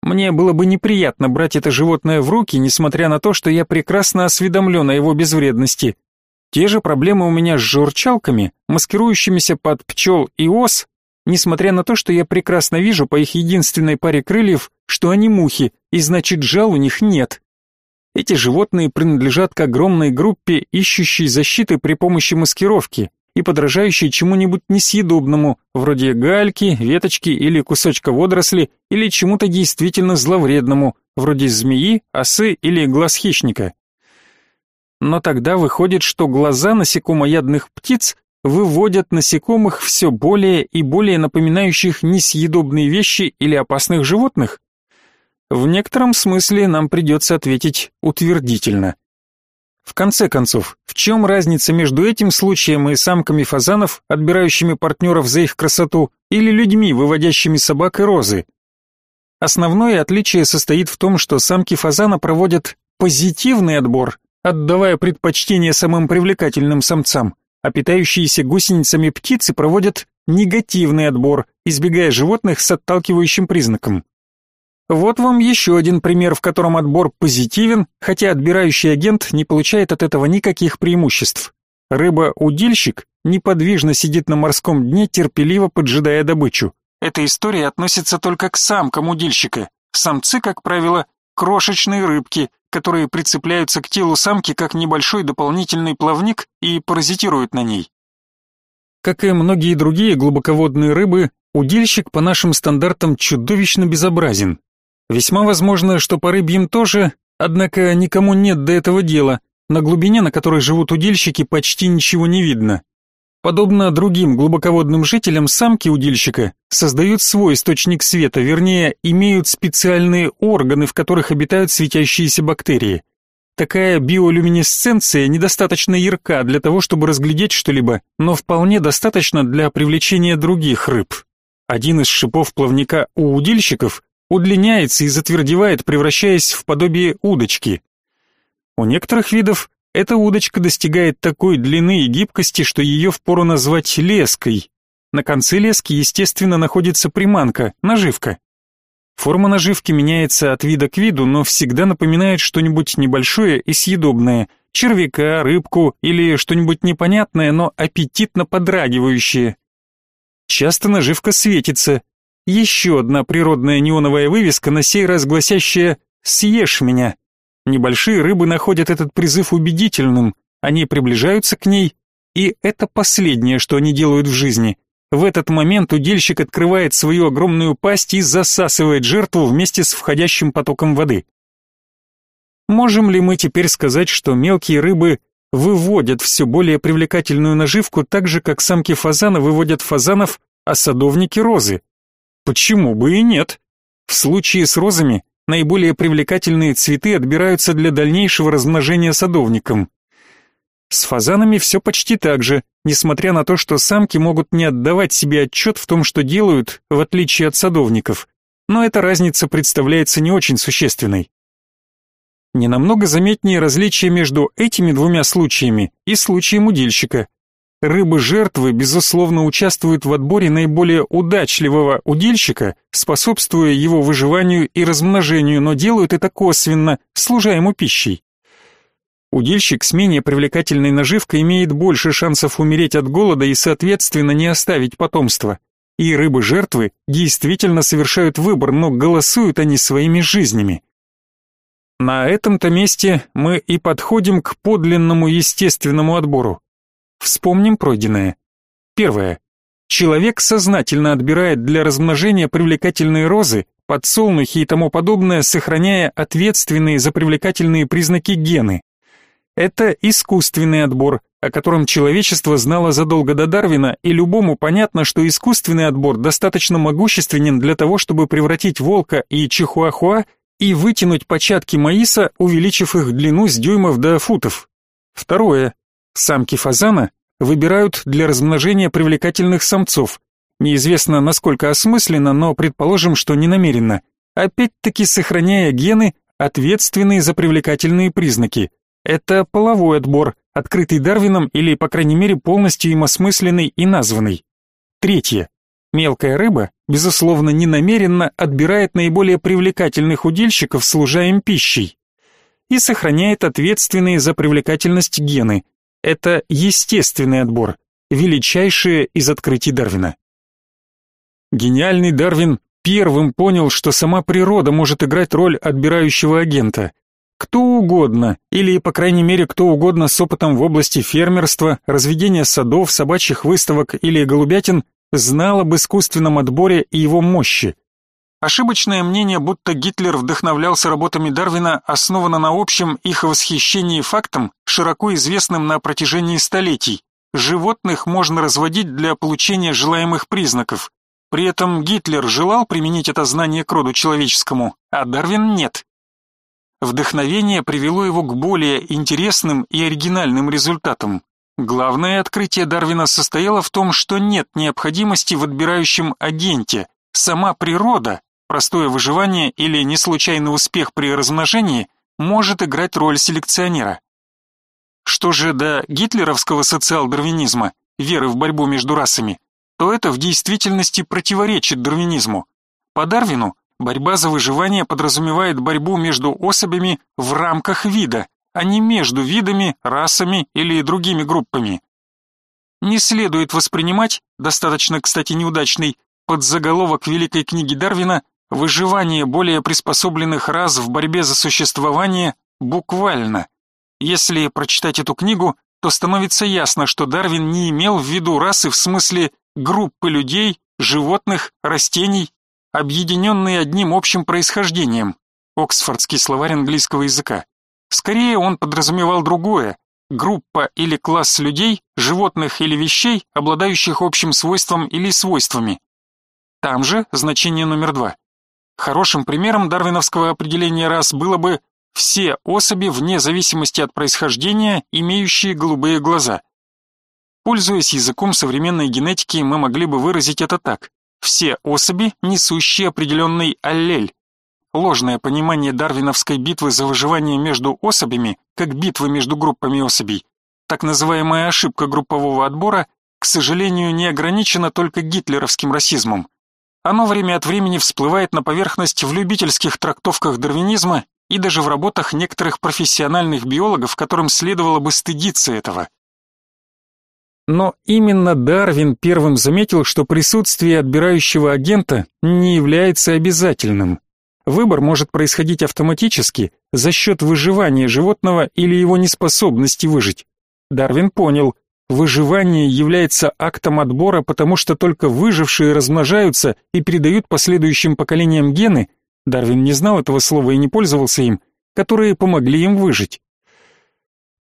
Мне было бы неприятно брать это животное в руки, несмотря на то, что я прекрасно осведомлен о его безвредности. Те же проблемы у меня с журчалками, маскирующимися под пчел и ос, несмотря на то, что я прекрасно вижу по их единственной паре крыльев, что они мухи, и значит жал у них нет. Эти животные принадлежат к огромной группе, ищущей защиты при помощи маскировки и подражающей чему-нибудь несъедобному, вроде гальки, веточки или кусочка водоросли, или чему-то действительно зловредному, вроде змеи, осы или глаз хищника. Но тогда выходит, что глаза насекомоядных птиц выводят насекомых все более и более напоминающих несъедобные вещи или опасных животных? В некотором смысле нам придется ответить утвердительно. В конце концов, в чем разница между этим случаем и самками фазанов, отбирающими партнеров за их красоту, или людьми, выводящими собак и розы? Основное отличие состоит в том, что самки фазана проводят позитивный отбор, отдавая предпочтение самым привлекательным самцам, а питающиеся гусеницами птицы проводят негативный отбор, избегая животных с отталкивающим признаком. Вот вам еще один пример, в котором отбор позитивен, хотя отбирающий агент не получает от этого никаких преимуществ. Рыба-удильщик неподвижно сидит на морском дне, терпеливо поджидая добычу. Эта история относится только к самкам удильщика. Самцы, как правило, крошечные рыбки, которые прицепляются к телу самки как небольшой дополнительный плавник и паразитируют на ней. Как и многие другие глубоководные рыбы, удильщик по нашим стандартам чудовищно безобразен. Весьма возможно, что по рыбьим тоже, однако никому нет до этого дела. На глубине, на которой живут удильщики, почти ничего не видно. Подобно другим глубоководным жителям, самки удильщика создают свой источник света, вернее, имеют специальные органы, в которых обитают светящиеся бактерии. Такая биолюминесценция недостаточно ярка для того, чтобы разглядеть что-либо, но вполне достаточно для привлечения других рыб. Один из шипов плавника у удильщиков удлиняется и затвердевает, превращаясь в подобие удочки. У некоторых видов эта удочка достигает такой длины и гибкости, что ее впору назвать леской. На конце лески, естественно, находится приманка, наживка. Форма наживки меняется от вида к виду, но всегда напоминает что-нибудь небольшое и съедобное, червяка, рыбку или что-нибудь непонятное, но аппетитно подрагивающее. Часто наживка светится, еще одна природная неоновая вывеска, на сей раз гласящая «Съешь меня». Небольшие рыбы находят этот призыв убедительным, они приближаются к ней, и это последнее, что они делают в жизни. В этот момент удильщик открывает свою огромную пасть и засасывает жертву вместе с входящим потоком воды. Можем ли мы теперь сказать, что мелкие рыбы выводят все более привлекательную наживку так же, как самки фазана выводят фазанов, а садовники розы? Почему бы и нет? В случае с розами наиболее привлекательные цветы отбираются для дальнейшего размножения садовником. С фазанами все почти так же, несмотря на то, что самки могут не отдавать себе отчет в том, что делают, в отличие от садовников. Но эта разница представляется не очень существенной. Не намного заметнее различие между этими двумя случаями и случаем удильщика. Рыбы-жертвы, безусловно, участвуют в отборе наиболее удачливого удильщика, способствуя его выживанию и размножению, но делают это косвенно, служа ему пищей. Удильщик с менее привлекательной наживкой имеет больше шансов умереть от голода и, соответственно, не оставить потомства. И рыбы-жертвы действительно совершают выбор, но голосуют они своими жизнями. На этом-то месте мы и подходим к подлинному естественному отбору. Вспомним пройденное. Первое. Человек сознательно отбирает для размножения привлекательные розы, подсолнухи и тому подобное, сохраняя ответственные за привлекательные признаки гены. Это искусственный отбор, о котором человечество знало задолго до Дарвина, и любому понятно, что искусственный отбор достаточно могущественен для того, чтобы превратить волка и чихуахуа и вытянуть початки маиса, увеличив их длину с дюймов до футов. Второе. Самки фазана выбирают для размножения привлекательных самцов. Неизвестно, насколько осмысленно, но предположим, что не намеренно. Опять-таки сохраняя гены, ответственные за привлекательные признаки. Это половой отбор, открытый Дарвином или, по крайней мере, полностью им осмысленный и названный. Третье. Мелкая рыба, безусловно, ненамеренно отбирает наиболее привлекательных удильщиков, служа им пищей, и сохраняет ответственные за привлекательность гены, это естественный отбор, величайшее из открытий Дарвина. Гениальный Дарвин первым понял, что сама природа может играть роль отбирающего агента. Кто угодно, или, по крайней мере, кто угодно с опытом в области фермерства, разведения садов, собачьих выставок или голубятин, знал об искусственном отборе и его мощи. Ошибочное мнение, будто Гитлер вдохновлялся работами Дарвина, основано на общем их восхищении фактом, широко известным на протяжении столетий. Животных можно разводить для получения желаемых признаков. При этом Гитлер желал применить это знание к роду человеческому, а Дарвин нет. Вдохновение привело его к более интересным и оригинальным результатам. Главное открытие Дарвина состояло в том, что нет необходимости в отбирающем агенте. Сама природа, простое выживание или неслучайный успех при размножении может играть роль селекционера. Что же до гитлеровского социал-дарвинизма, веры в борьбу между расами, то это в действительности противоречит дарвинизму. По Дарвину борьба за выживание подразумевает борьбу между особями в рамках вида, а не между видами, расами или другими группами. Не следует воспринимать, достаточно, кстати, неудачный, под заголовок великой книги Дарвина выживание более приспособленных рас в борьбе за существование буквально. Если прочитать эту книгу, то становится ясно, что Дарвин не имел в виду расы в смысле группы людей, животных, растений, объединенные одним общим происхождением. Оксфордский словарь английского языка. Скорее он подразумевал другое группа или класс людей, животных или вещей, обладающих общим свойством или свойствами. Там же значение номер два. Хорошим примером дарвиновского определения рас было бы все особи вне зависимости от происхождения, имеющие голубые глаза. Пользуясь языком современной генетики, мы могли бы выразить это так: все особи, несущие определенный аллель. Ложное понимание дарвиновской битвы за выживание между особями, как битвы между группами особей, так называемая ошибка группового отбора, к сожалению, не ограничена только гитлеровским расизмом. Оно время от времени всплывает на поверхность в любительских трактовках дарвинизма и даже в работах некоторых профессиональных биологов, которым следовало бы стыдиться этого. Но именно Дарвин первым заметил, что присутствие отбирающего агента не является обязательным. Выбор может происходить автоматически за счет выживания животного или его неспособности выжить. Дарвин понял, выживание является актом отбора, потому что только выжившие размножаются и передают последующим поколениям гены, Дарвин не знал этого слова и не пользовался им, которые помогли им выжить.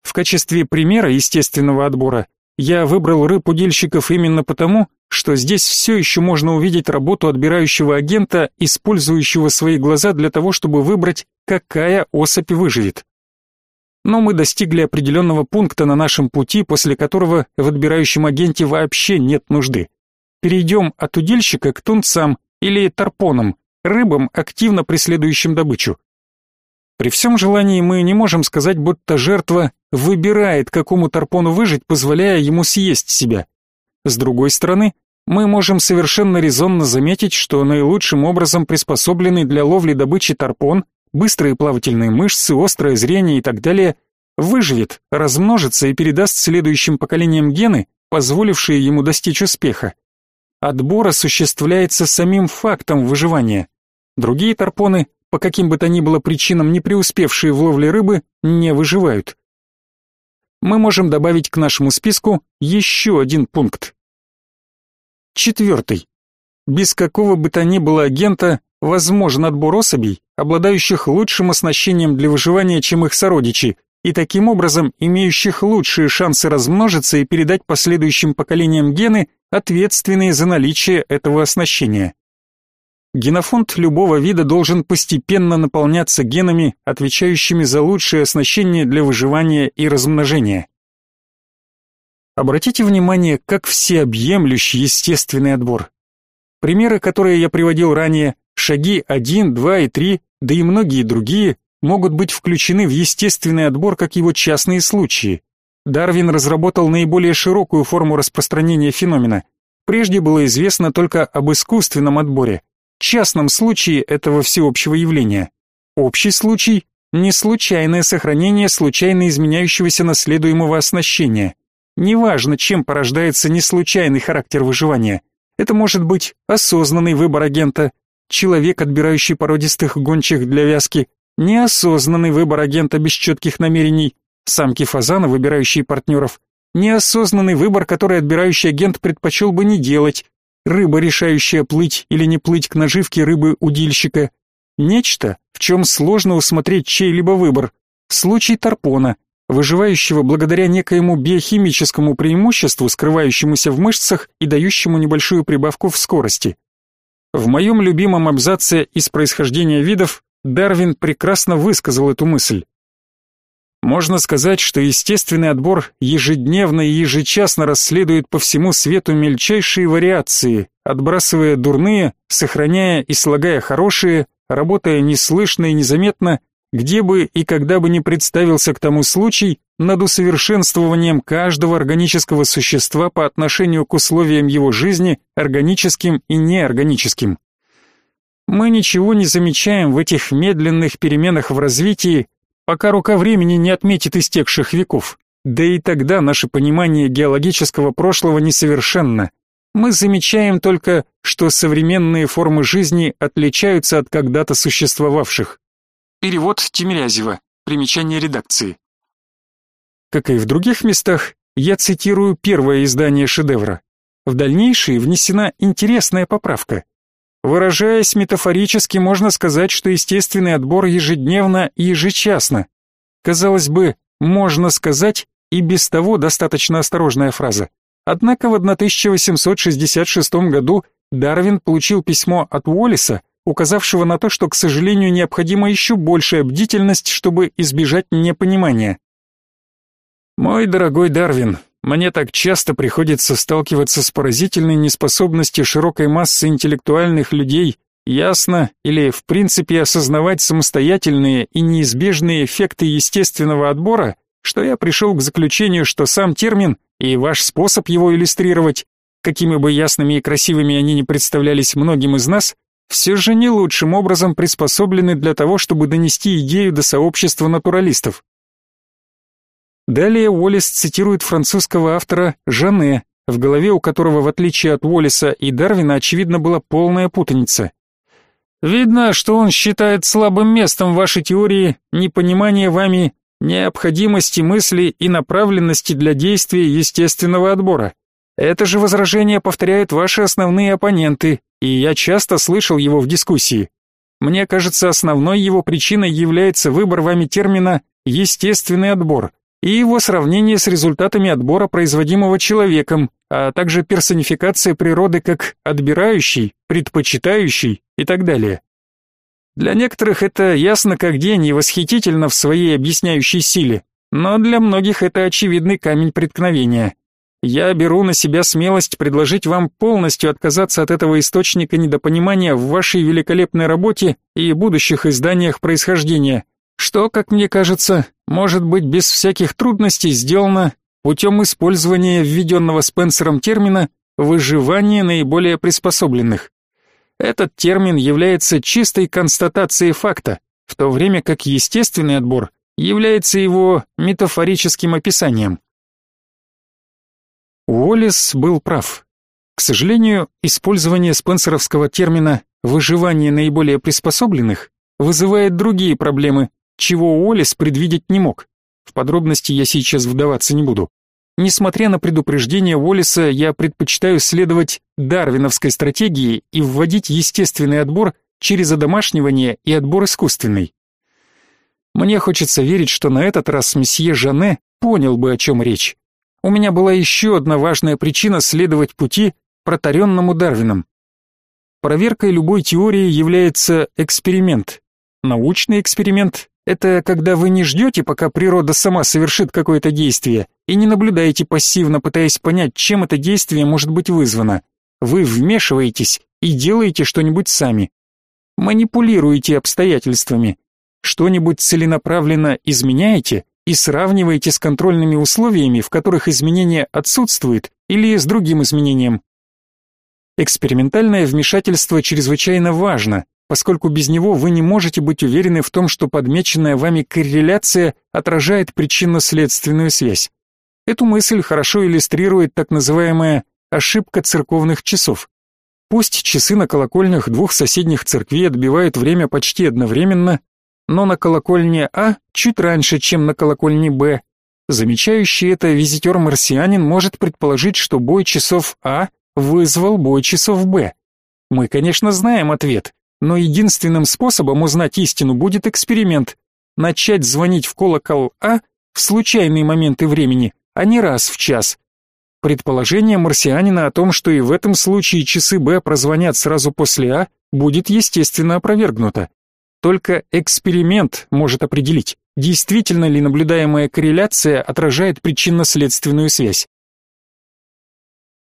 В качестве примера естественного отбора я выбрал рыб-удильщиков именно потому, что здесь все еще можно увидеть работу отбирающего агента, использующего свои глаза для того, чтобы выбрать, какая особь выживет. Но мы достигли определенного пункта на нашем пути, после которого в отбирающем агенте вообще нет нужды. Перейдем от удильщика к тунцам или тарпонам, рыбам, активно преследующим добычу. При всем желании мы не можем сказать, будто жертва выбирает, какому тарпону выжить, позволяя ему съесть себя. С другой стороны, мы можем совершенно резонно заметить, что наилучшим образом приспособленный для ловли добычи тарпон, быстрые плавательные мышцы, острое зрение и так далее, выживет, размножится и передаст следующим поколениям гены, позволившие ему достичь успеха. Отбор осуществляется самим фактом выживания. Другие тарпоны по каким бы то ни было причинам не преуспевшие в ловле рыбы, не выживают. Мы можем добавить к нашему списку еще один пункт. Четвертый. Без какого бы то ни было агента возможен отбор особей, обладающих лучшим оснащением для выживания, чем их сородичи, и таким образом имеющих лучшие шансы размножиться и передать последующим поколениям гены, ответственные за наличие этого оснащения. Генофонд любого вида должен постепенно наполняться генами, отвечающими за лучшее оснащение для выживания и размножения. Обратите внимание, как всеобъемлющий естественный отбор. Примеры, которые я приводил ранее, шаги 1, 2 и 3, да и многие другие, могут быть включены в естественный отбор как его частные случаи. Дарвин разработал наиболее широкую форму распространения феномена. Прежде было известно только об искусственном отборе – частном случае этого всеобщего явления. Общий случай – не случайное сохранение случайно изменяющегося наследуемого оснащения. Неважно, чем порождается неслучайный характер выживания. Это может быть осознанный выбор агента, человек, отбирающий породистых гончих для вязки, неосознанный выбор агента без четких намерений, самки фазана, выбирающие партнеров, неосознанный выбор, который отбирающий агент предпочел бы не делать, рыба, решающая плыть или не плыть к наживке рыбы-удильщика, нечто, в чем сложно усмотреть чей-либо выбор, случай тарпона, выживающего благодаря некоему биохимическому преимуществу, скрывающемуся в мышцах и дающему небольшую прибавку в скорости. В моем любимом абзаце из происхождения видов Дарвин прекрасно высказал эту мысль. Можно сказать, что естественный отбор ежедневно и ежечасно расследует по всему свету мельчайшие вариации, отбрасывая дурные, сохраняя и слагая хорошие, работая неслышно и незаметно, где бы и когда бы ни представился к тому случай, над усовершенствованием каждого органического существа по отношению к условиям его жизни, органическим и неорганическим. Мы ничего не замечаем в этих медленных переменах в развитии, пока рука времени не отметит истекших веков. Да и тогда наше понимание геологического прошлого несовершенно. Мы замечаем только, что современные формы жизни отличаются от когда-то существовавших. Перевод Тимирязева. Примечание редакции. Как и в других местах, я цитирую первое издание шедевра. В дальнейшие внесена интересная поправка. Выражаясь метафорически, можно сказать, что естественный отбор ежедневно и ежечасно. Казалось бы, можно сказать и без того достаточно осторожная фраза. Однако в 1866 году Дарвин получил письмо от Уоллиса, указавшего на то, что, к сожалению, необходима еще большая бдительность, чтобы избежать непонимания. Мой дорогой Дарвин, мне так часто приходится сталкиваться с поразительной неспособностью широкой массы интеллектуальных людей ясно или в принципе осознавать самостоятельные и неизбежные эффекты естественного отбора, что я пришел к заключению, что сам термин и ваш способ его иллюстрировать, какими бы ясными и красивыми они ни представлялись многим из нас, все же не лучшим образом приспособлены для того, чтобы донести идею до сообщества натуралистов. Далее Уоллес цитирует французского автора Жане, в голове у которого, в отличие от Уоллеса и Дарвина, очевидно, была полная путаница. Видно, что он считает слабым местом вашей теории непонимание вами необходимости мысли и направленности для действия естественного отбора. Это же возражение повторяют ваши основные оппоненты, и я часто слышал его в дискуссии. Мне кажется, основной его причиной является выбор вами термина «естественный отбор» и его сравнение с результатами отбора, производимого человеком, а также персонификация природы как отбирающий, предпочитающий и так далее. Для некоторых это ясно как день и восхитительно в своей объясняющей силе, но для многих это очевидный камень преткновения. Я беру на себя смелость предложить вам полностью отказаться от этого источника недопонимания в вашей великолепной работе и будущих изданиях происхождения, что, как мне кажется, может быть без всяких трудностей сделано путем использования введенного Спенсером термина «выживание наиболее приспособленных». Этот термин является чистой констатацией факта, в то время как естественный отбор является его метафорическим описанием. Уоллес был прав. К сожалению, использование спенсеровского термина «выживание наиболее приспособленных» вызывает другие проблемы, чего Уоллес предвидеть не мог. В подробности я сейчас вдаваться не буду. Несмотря на предупреждение Уоллеса, я предпочитаю следовать дарвиновской стратегии и вводить естественный отбор через одомашнивание и отбор искусственный. Мне хочется верить, что на этот раз месье Жане понял бы, о чем речь. У меня была еще одна важная причина следовать пути, протаренному Дарвином. Проверкой любой теории является эксперимент. Научный эксперимент – это когда вы не ждете, пока природа сама совершит какое-то действие, и не наблюдаете пассивно, пытаясь понять, чем это действие может быть вызвано. Вы вмешиваетесь и делаете что-нибудь сами. Манипулируете обстоятельствами. Что-нибудь целенаправленно изменяете и сравниваете с контрольными условиями, в которых изменение отсутствует, или с другим изменением. Экспериментальное вмешательство чрезвычайно важно, поскольку без него вы не можете быть уверены в том, что подмеченная вами корреляция отражает причинно-следственную связь. Эту мысль хорошо иллюстрирует так называемая ошибка церковных часов. Пусть часы на колокольнях двух соседних церквей отбивают время почти одновременно, но на колокольне А чуть раньше, чем на колокольне Б. Замечающий это визитер-марсианин может предположить, что бой часов А вызвал бой часов Б. Мы, конечно, знаем ответ, но единственным способом узнать истину будет эксперимент. Начать звонить в колокол А в случайные моменты времени, а не раз в час. Предположение марсианина о том, что и в этом случае часы Б прозвонят сразу после А, будет естественно опровергнуто. Только эксперимент может определить, действительно ли наблюдаемая корреляция отражает причинно-следственную связь.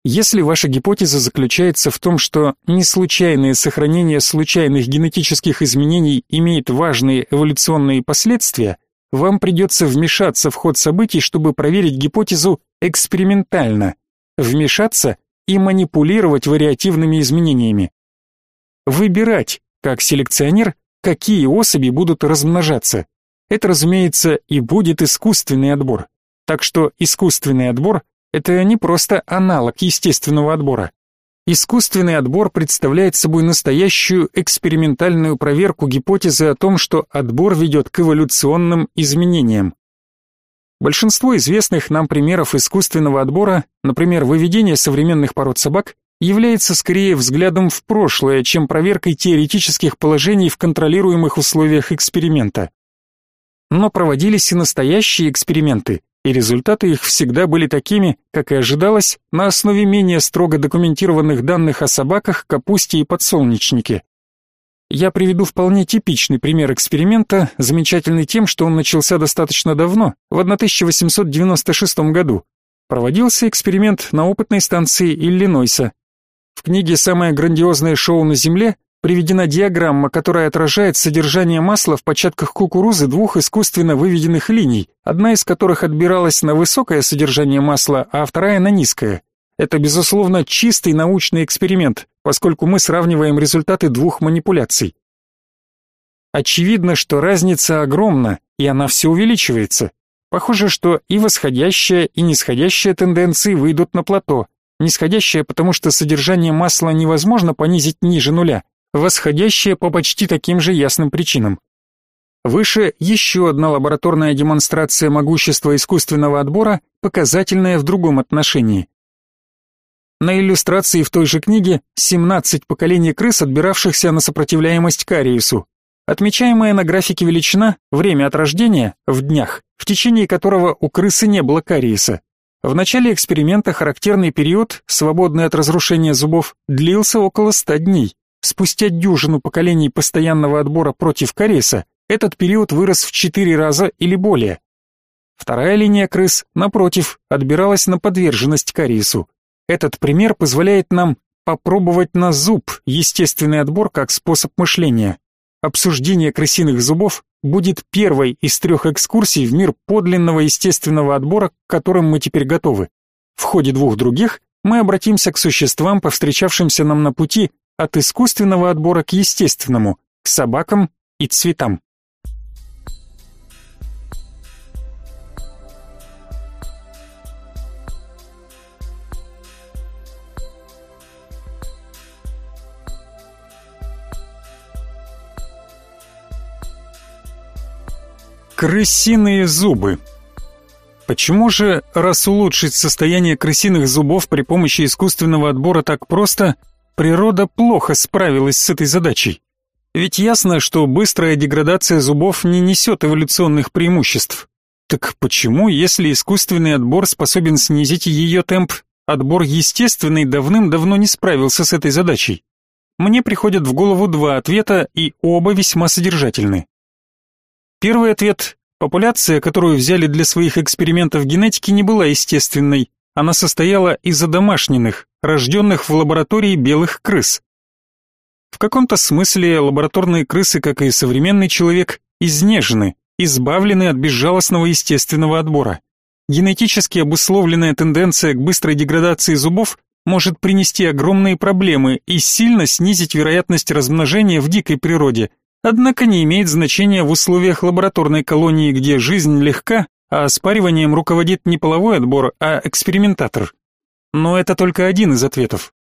Если ваша гипотеза заключается в том, что неслучайное сохранение случайных генетических изменений имеет важные эволюционные последствия, вам придется вмешаться в ход событий, чтобы проверить гипотезу экспериментально, вмешаться и манипулировать вариативными изменениями. Выбирать, как селекционер, какие особи будут размножаться. Это, разумеется, и будет искусственный отбор. Так что искусственный отбор – это не просто аналог естественного отбора. Искусственный отбор представляет собой настоящую экспериментальную проверку гипотезы о том, что отбор ведет к эволюционным изменениям. Большинство известных нам примеров искусственного отбора, например, выведение современных пород собак, является скорее взглядом в прошлое, чем проверкой теоретических положений в контролируемых условиях эксперимента. Но проводились и настоящие эксперименты, и результаты их всегда были такими, как и ожидалось, на основе менее строго документированных данных о собаках, капусте и подсолнечнике. Я приведу вполне типичный пример эксперимента, замечательный тем, что он начался достаточно давно, в 1896 году. Проводился эксперимент на опытной станции Иллинойса. В книге «Самое грандиозное шоу на Земле» приведена диаграмма, которая отражает содержание масла в початках кукурузы двух искусственно выведенных линий, одна из которых отбиралась на высокое содержание масла, а вторая на низкое. Это, безусловно, чистый научный эксперимент, поскольку мы сравниваем результаты двух манипуляций. Очевидно, что разница огромна, и она все увеличивается. Похоже, что и восходящая, и нисходящая тенденции выйдут на плато. Нисходящая, потому что содержание масла невозможно понизить ниже нуля, восходящее по почти таким же ясным причинам. Выше еще одна лабораторная демонстрация могущества искусственного отбора, показательная в другом отношении. На иллюстрации в той же книге 17 поколений крыс, отбиравшихся на сопротивляемость кариесу. Отмечаемая на графике величина время от рождения в днях, в течение которого у крысы не было кариеса. В начале эксперимента характерный период, свободный от разрушения зубов, длился около 100 дней. Спустя дюжину поколений постоянного отбора против кариеса этот период вырос в 4 раза или более. Вторая линия крыс, напротив, отбиралась на подверженность кариесу. Этот пример позволяет нам попробовать на зуб естественный отбор как способ мышления. Обсуждение крысиных зубов будет первой из трех экскурсий в мир подлинного естественного отбора, к которым мы теперь готовы. В ходе двух других мы обратимся к существам, повстречавшимся нам на пути от искусственного отбора к естественному, к собакам и цветам. Крысиные зубы. Почему же, раз улучшить состояние крысиных зубов при помощи искусственного отбора так просто, Природа плохо справилась с этой задачей. Ведь ясно, что быстрая деградация зубов не несет эволюционных преимуществ. Так почему, если искусственный отбор способен снизить ее темп, отбор естественный давным-давно не справился с этой задачей? Мне приходят в голову два ответа, и оба весьма содержательны. Первый ответ – популяция, которую взяли для своих экспериментов генетики, не была естественной, она состояла из одомашненных, рожденных в лаборатории белых крыс. В каком-то смысле лабораторные крысы, как и современный человек, изнежены, избавлены от безжалостного естественного отбора. Генетически обусловленная тенденция к быстрой деградации зубов может принести огромные проблемы и сильно снизить вероятность размножения в дикой природе, однако не имеет значения в условиях лабораторной колонии, где жизнь легка, а спариванием руководит не половой отбор, а экспериментатор. Но это только один из ответов.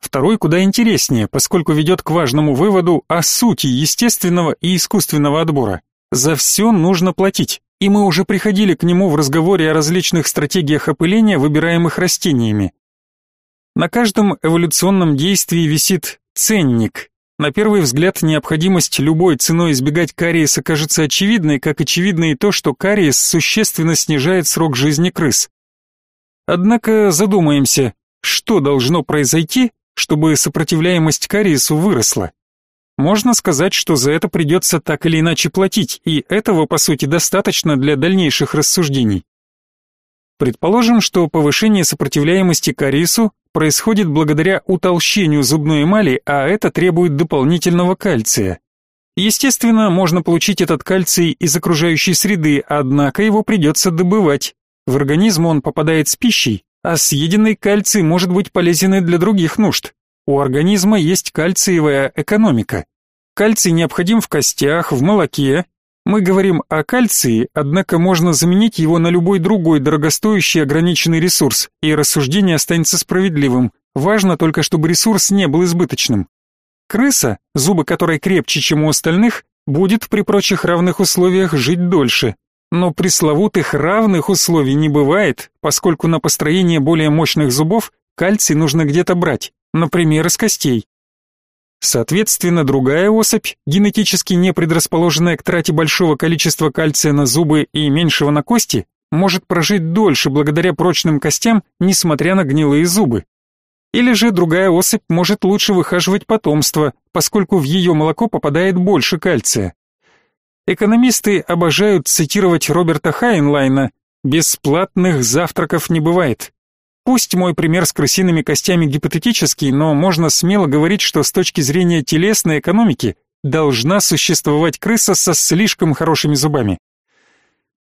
Второй куда интереснее, поскольку ведет к важному выводу о сути естественного и искусственного отбора. За все нужно платить, и мы уже приходили к нему в разговоре о различных стратегиях опыления, выбираемых растениями. На каждом эволюционном действии висит ценник. На первый взгляд необходимость любой ценой избегать кариеса кажется очевидной, как очевидно и то, что кариес существенно снижает срок жизни крыс. Однако задумаемся, что должно произойти, чтобы сопротивляемость кариесу выросла? Можно сказать, что за это придется так или иначе платить, и этого, по сути, достаточно для дальнейших рассуждений. Предположим, что повышение сопротивляемости кариесу происходит благодаря утолщению зубной эмали, а это требует дополнительного кальция. Естественно, можно получить этот кальций из окружающей среды, однако его придется добывать. В организм он попадает с пищей, а съеденный кальций может быть полезен и для других нужд. У организма есть кальциевая экономика. Кальций необходим в костях, в молоке. Мы говорим о кальции, однако можно заменить его на любой другой дорогостоящий ограниченный ресурс, и рассуждение останется справедливым. Важно только, чтобы ресурс не был избыточным. Крыса, зубы которой крепче, чем у остальных, будет при прочих равных условиях жить дольше. Но пресловутых равных условий не бывает, поскольку на построение более мощных зубов кальций нужно где-то брать, например, из костей. Соответственно, другая особь, генетически не предрасположенная к трате большого количества кальция на зубы и меньшего на кости, может прожить дольше благодаря прочным костям, несмотря на гнилые зубы. Или же другая особь может лучше выхаживать потомство, поскольку в ее молоко попадает больше кальция. Экономисты обожают цитировать Роберта Хайнлайна «Бесплатных завтраков не бывает». Пусть мой пример с крысиными костями гипотетический, но можно смело говорить, что с точки зрения телесной экономики должна существовать крыса со слишком хорошими зубами.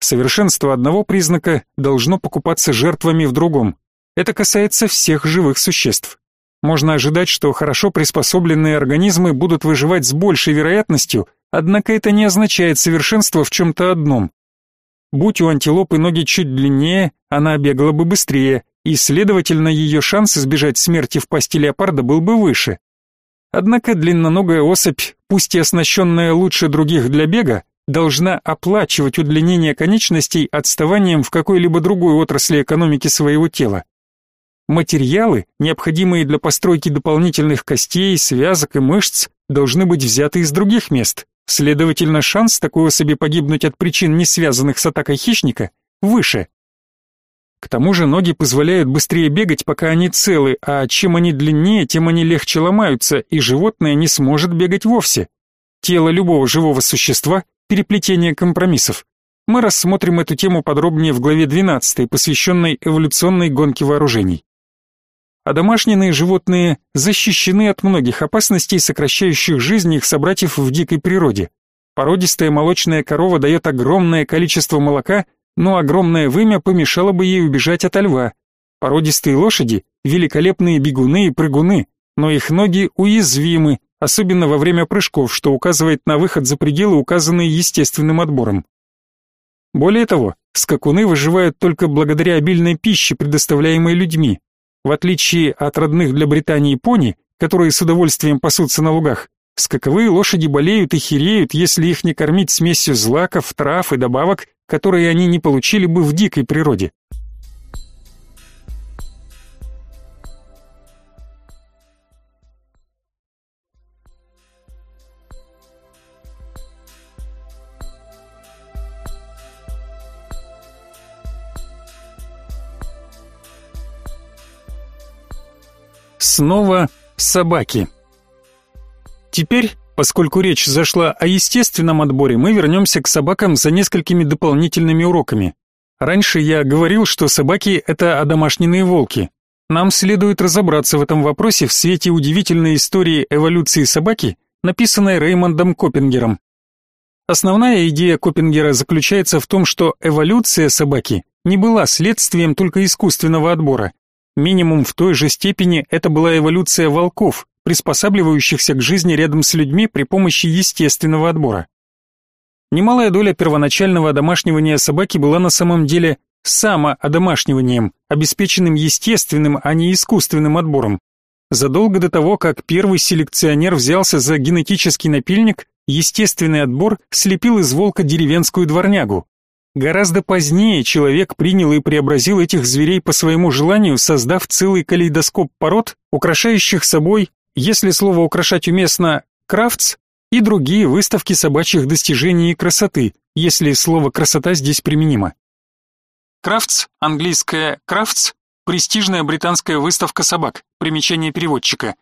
Совершенство одного признака должно покупаться жертвами в другом. Это касается всех живых существ. Можно ожидать, что хорошо приспособленные организмы будут выживать с большей вероятностью, однако это не означает совершенство в чем-то одном. Будь у антилопы ноги чуть длиннее, она бегала бы быстрее, и, следовательно, ее шанс избежать смерти в пасти леопарда был бы выше. Однако длинноногая особь, пусть и оснащенная лучше других для бега, должна оплачивать удлинение конечностей отставанием в какой-либо другой отрасли экономики своего тела. Материалы, необходимые для постройки дополнительных костей, связок и мышц, должны быть взяты из других мест. Следовательно, шанс такой особи погибнуть от причин, не связанных с атакой хищника, выше. К тому же ноги позволяют быстрее бегать, пока они целы, а чем они длиннее, тем они легче ломаются, и животное не сможет бегать вовсе. Тело любого живого существа – переплетение компромиссов. Мы рассмотрим эту тему подробнее в главе 12, посвященной эволюционной гонке вооружений. А домашние животные защищены от многих опасностей, сокращающих жизнь их собратьев в дикой природе. Породистая молочная корова дает огромное количество молока – но огромное вымя помешало бы ей убежать от льва. Породистые лошади – великолепные бегуны и прыгуны, но их ноги уязвимы, особенно во время прыжков, что указывает на выход за пределы, указанные естественным отбором. Более того, скакуны выживают только благодаря обильной пище, предоставляемой людьми. В отличие от родных для Британии пони, которые с удовольствием пасутся на лугах, скаковые лошади болеют и хереют, если их не кормить смесью злаков, трав и добавок, которые они не получили бы в дикой природе. Снова собаки. Теперь Поскольку речь зашла о естественном отборе, мы вернемся к собакам за несколькими дополнительными уроками. Раньше я говорил, что собаки – это одомашненные волки. Нам следует разобраться в этом вопросе в свете удивительной истории эволюции собаки, написанной Реймондом Коппингером. Основная идея Коппингера заключается в том, что эволюция собаки не была следствием только искусственного отбора. Минимум в той же степени это была эволюция волков, приспосабливающихся к жизни рядом с людьми при помощи естественного отбора. Немалая доля первоначального одомашнивания собаки была на самом деле самоодомашниванием, обеспеченным естественным, а не искусственным отбором. Задолго до того, как первый селекционер взялся за генетический напильник, естественный отбор слепил из волка деревенскую дворнягу. Гораздо позднее человек принял и преобразил этих зверей по своему желанию, создав целый калейдоскоп пород, украшающих собой, если слово украшать уместно, крафтс и другие выставки собачьих достижений и красоты, если слово красота здесь применимо. Крафтс, английское крафтс, престижная британская выставка собак. Примечание переводчика.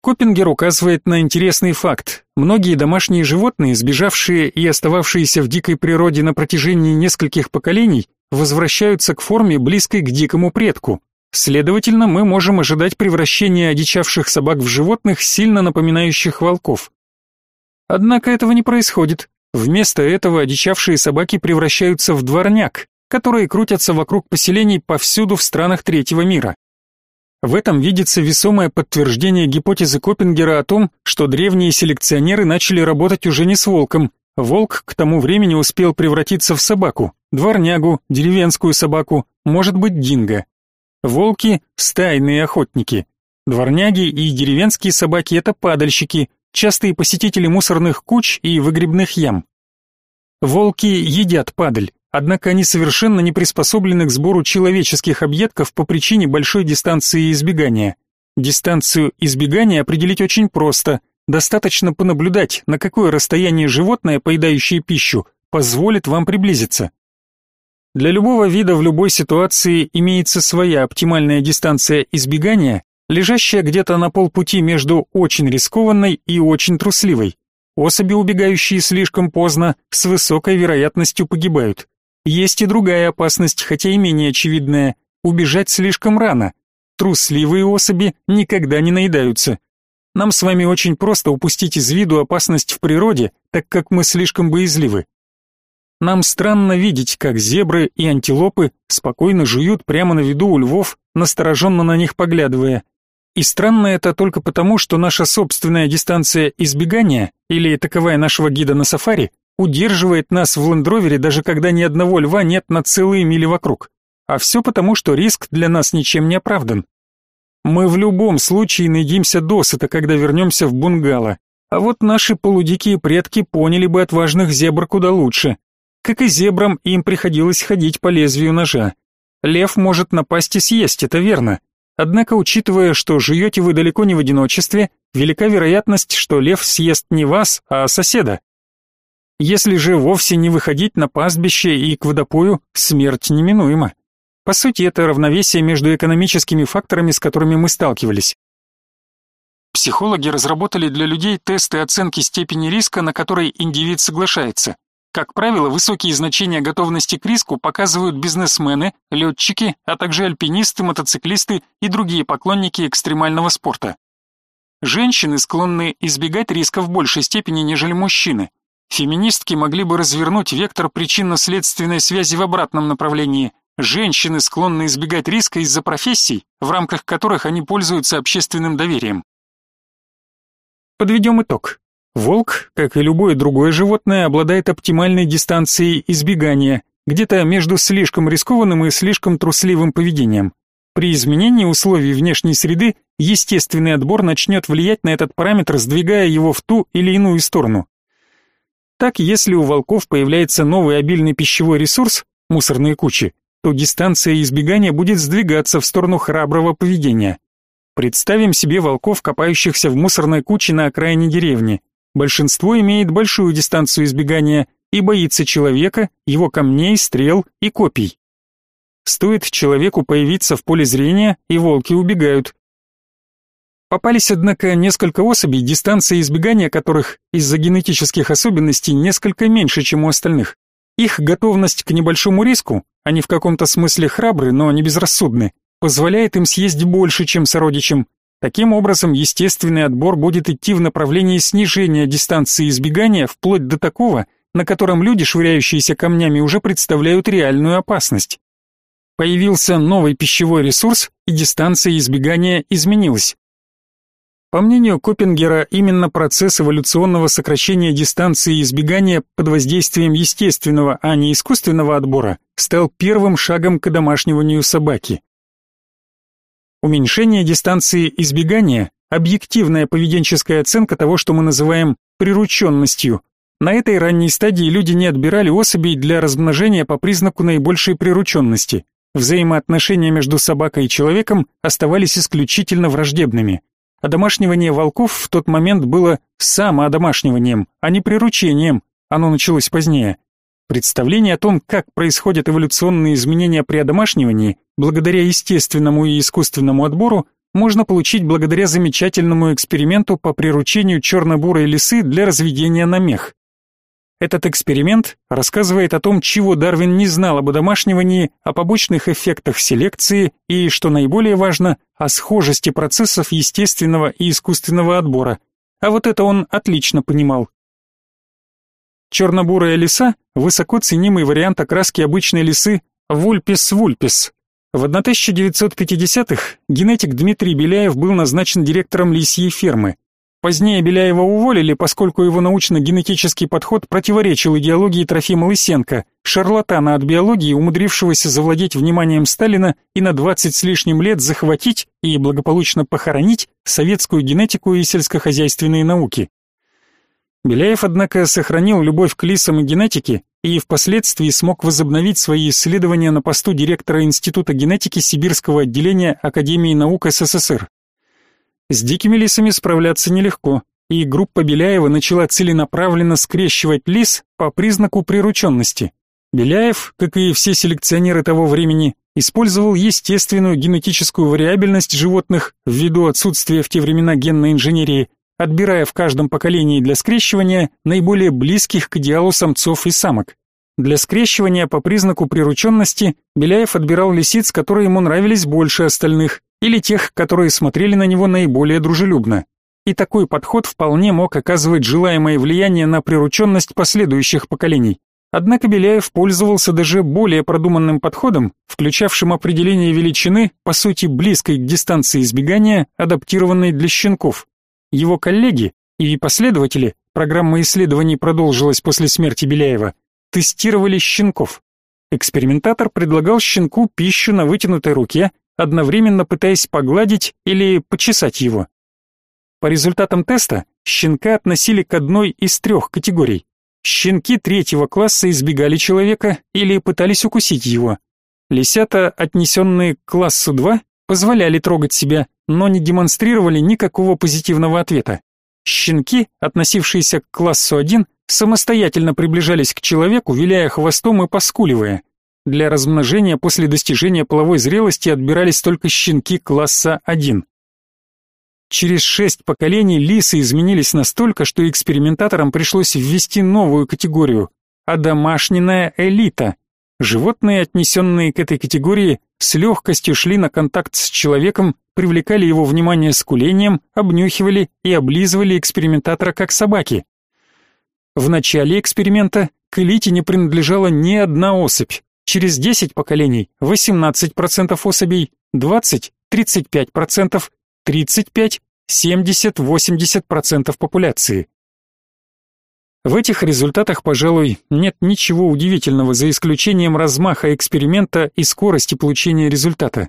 Коппингер указывает на интересный факт. Многие домашние животные, сбежавшие и остававшиеся в дикой природе на протяжении нескольких поколений, возвращаются к форме, близкой к дикому предку. Следовательно, мы можем ожидать превращения одичавших собак в животных, сильно напоминающих волков. Однако этого не происходит. Вместо этого одичавшие собаки превращаются в дворняк, которые крутятся вокруг поселений повсюду в странах третьего мира. В этом видится весомое подтверждение гипотезы Коппингера о том, что древние селекционеры начали работать уже не с волком. Волк к тому времени успел превратиться в собаку, дворнягу, деревенскую собаку, может быть, динго. Волки – стайные охотники. Дворняги и деревенские собаки – это падальщики, частые посетители мусорных куч и выгребных ям. Волки едят падаль, однако они совершенно не приспособлены к сбору человеческих объедков по причине большой дистанции избегания. Дистанцию избегания определить очень просто. Достаточно понаблюдать, на какое расстояние животное, поедающее пищу, позволит вам приблизиться. Для любого вида в любой ситуации имеется своя оптимальная дистанция избегания, лежащая где-то на полпути между очень рискованной и очень трусливой. Особи, убегающие слишком поздно, с высокой вероятностью погибают. Есть и другая опасность, хотя и менее очевидная – убежать слишком рано. Трусливые особи никогда не наедаются. Нам с вами очень просто упустить из виду опасность в природе, так как мы слишком боязливы. Нам странно видеть, как зебры и антилопы спокойно жуют прямо на виду у львов, настороженно на них поглядывая. И странно это только потому, что наша собственная дистанция избегания, или таковая нашего гида на сафари, удерживает нас в лендровере, даже когда ни одного льва нет на целые мили вокруг. А все потому, что риск для нас ничем не оправдан. Мы в любом случае наедимся досыта, когда вернемся в бунгало. А вот наши полудикие предки поняли бы отважных зебр куда лучше. Как и зебрам, им приходилось ходить по лезвию ножа. Лев может напасть и съесть, это верно. Однако, учитывая, что живете вы далеко не в одиночестве, велика вероятность, что лев съест не вас, а соседа. Если же вовсе не выходить на пастбище и к водопою, смерть неминуема. По сути, это равновесие между экономическими факторами, с которыми мы сталкивались. Психологи разработали для людей тесты оценки степени риска, на которые индивид соглашается. Как правило, высокие значения готовности к риску показывают бизнесмены, летчики, а также альпинисты, мотоциклисты и другие поклонники экстремального спорта. Женщины склонны избегать риска в большей степени, нежели мужчины. Феминистки могли бы развернуть вектор причинно-следственной связи в обратном направлении. Женщины склонны избегать риска из-за профессий, в рамках которых они пользуются общественным доверием. Подведем итог. Волк, как и любое другое животное, обладает оптимальной дистанцией избегания, где-то между слишком рискованным и слишком трусливым поведением. При изменении условий внешней среды естественный отбор начнет влиять на этот параметр, сдвигая его в ту или иную сторону. Так, если у волков появляется новый обильный пищевой ресурс, мусорные кучи, то дистанция избегания будет сдвигаться в сторону храброго поведения. Представим себе волков, копающихся в мусорной куче на окраине деревни. Большинство имеет большую дистанцию избегания и боится человека, его камней, стрел и копий. Стоит человеку появиться в поле зрения, и волки убегают. Попались, однако, несколько особей, дистанция избегания которых из-за генетических особенностей несколько меньше, чем у остальных. Их готовность к небольшому риску, они в каком-то смысле храбры, но не безрассудны, позволяет им съесть больше, чем сородичам, Таким образом, естественный отбор будет идти в направлении снижения дистанции избегания вплоть до такого, на котором люди, швыряющиеся камнями, уже представляют реальную опасность. Появился новый пищевой ресурс, и дистанция избегания изменилась. По мнению Коппингера, именно процесс эволюционного сокращения дистанции избегания под воздействием естественного, а не искусственного отбора стал первым шагом к домашниванию собаки. Уменьшение дистанции избегания – объективная поведенческая оценка того, что мы называем прирученностью. На этой ранней стадии люди не отбирали особей для размножения по признаку наибольшей прирученности. Взаимоотношения между собакой и человеком оставались исключительно враждебными. Одомашнивание волков в тот момент было самоодомашниванием, а не приручением, оно началось позднее. Представление о том, как происходят эволюционные изменения при одомашнивании, благодаря естественному и искусственному отбору, можно получить благодаря замечательному эксперименту по приручению черно-бурой лисы для разведения на мех. Этот эксперимент рассказывает о том, чего Дарвин не знал об одомашнивании, о побочных эффектах селекции и, что наиболее важно, о схожести процессов естественного и искусственного отбора. А вот это он отлично понимал. Черно-бурая лиса – высоко ценимый вариант окраски обычной лисы вульпис вульпис. В 1950-х генетик Дмитрий Беляев был назначен директором лисьей фермы. Позднее Беляева уволили, поскольку его научно-генетический подход противоречил идеологии Трофима Лысенко, шарлатана от биологии, умудрившегося завладеть вниманием Сталина и на 20 с лишним лет захватить и благополучно похоронить советскую генетику и сельскохозяйственные науки. Беляев, однако, сохранил любовь к лисам и генетике и впоследствии смог возобновить свои исследования на посту директора Института генетики Сибирского отделения Академии наук СССР. С дикими лисами справляться нелегко, и группа Беляева начала целенаправленно скрещивать лис по признаку прирученности. Беляев, как и все селекционеры того времени, использовал естественную генетическую вариабельность животных ввиду отсутствия в те времена генной инженерии, отбирая в каждом поколении для скрещивания наиболее близких к идеалу самцов и самок. Для скрещивания по признаку прирученности Беляев отбирал лисиц, которые ему нравились больше остальных, или тех, которые смотрели на него наиболее дружелюбно. И такой подход вполне мог оказывать желаемое влияние на прирученность последующих поколений. Однако Беляев пользовался даже более продуманным подходом, включавшим определение величины, по сути близкой к дистанции избегания, адаптированной для щенков. Его коллеги и последователи, программа исследований продолжилась после смерти Беляева, тестировали щенков. Экспериментатор предлагал щенку пищу на вытянутой руке, одновременно пытаясь погладить или почесать его. По результатам теста щенка относили к одной из трех категорий. Щенки третьего класса избегали человека или пытались укусить его. Лисята, отнесенные к классу 2, позволяли трогать себя, но не демонстрировали никакого позитивного ответа. Щенки, относившиеся к классу 1, самостоятельно приближались к человеку, виляя хвостом и поскуливая. Для размножения после достижения половой зрелости отбирались только щенки класса 1. Через шесть поколений лисы изменились настолько, что экспериментаторам пришлось ввести новую категорию – одомашненная элита. Животные, отнесенные к этой категории, с легкостью шли на контакт с человеком, привлекали его внимание скулением, обнюхивали и облизывали экспериментатора как собаки. В начале эксперимента к элите не принадлежала ни одна особь. Через 10 поколений 18% особей, 20 35%, 35 70-80% популяции. В этих результатах, пожалуй, нет ничего удивительного за исключением размаха эксперимента и скорости получения результата.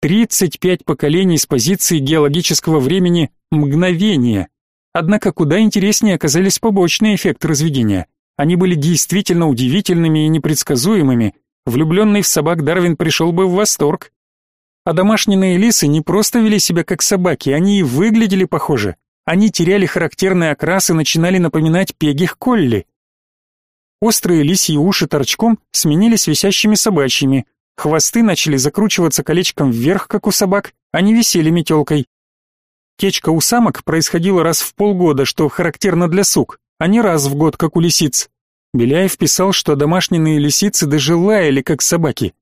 35 поколений с позиции геологического времени мгновения. Однако куда интереснее оказались побочные эффекты разведения. Они были действительно удивительными и непредсказуемыми, Влюбленный в собак Дарвин пришел бы в восторг. А домашние лисы не просто вели себя как собаки, они и выглядели похоже. Они теряли характерный окрас и начинали напоминать пегих колли. Острые лисьи уши торчком сменились висящими собачьими. Хвосты начали закручиваться колечком вверх, как у собак, они висели метелкой. Течка у самок происходила раз в полгода, что характерно для сук, а не раз в год, как у лисиц. Беляев писал, что домашние лисицы даже лаяли, как собаки.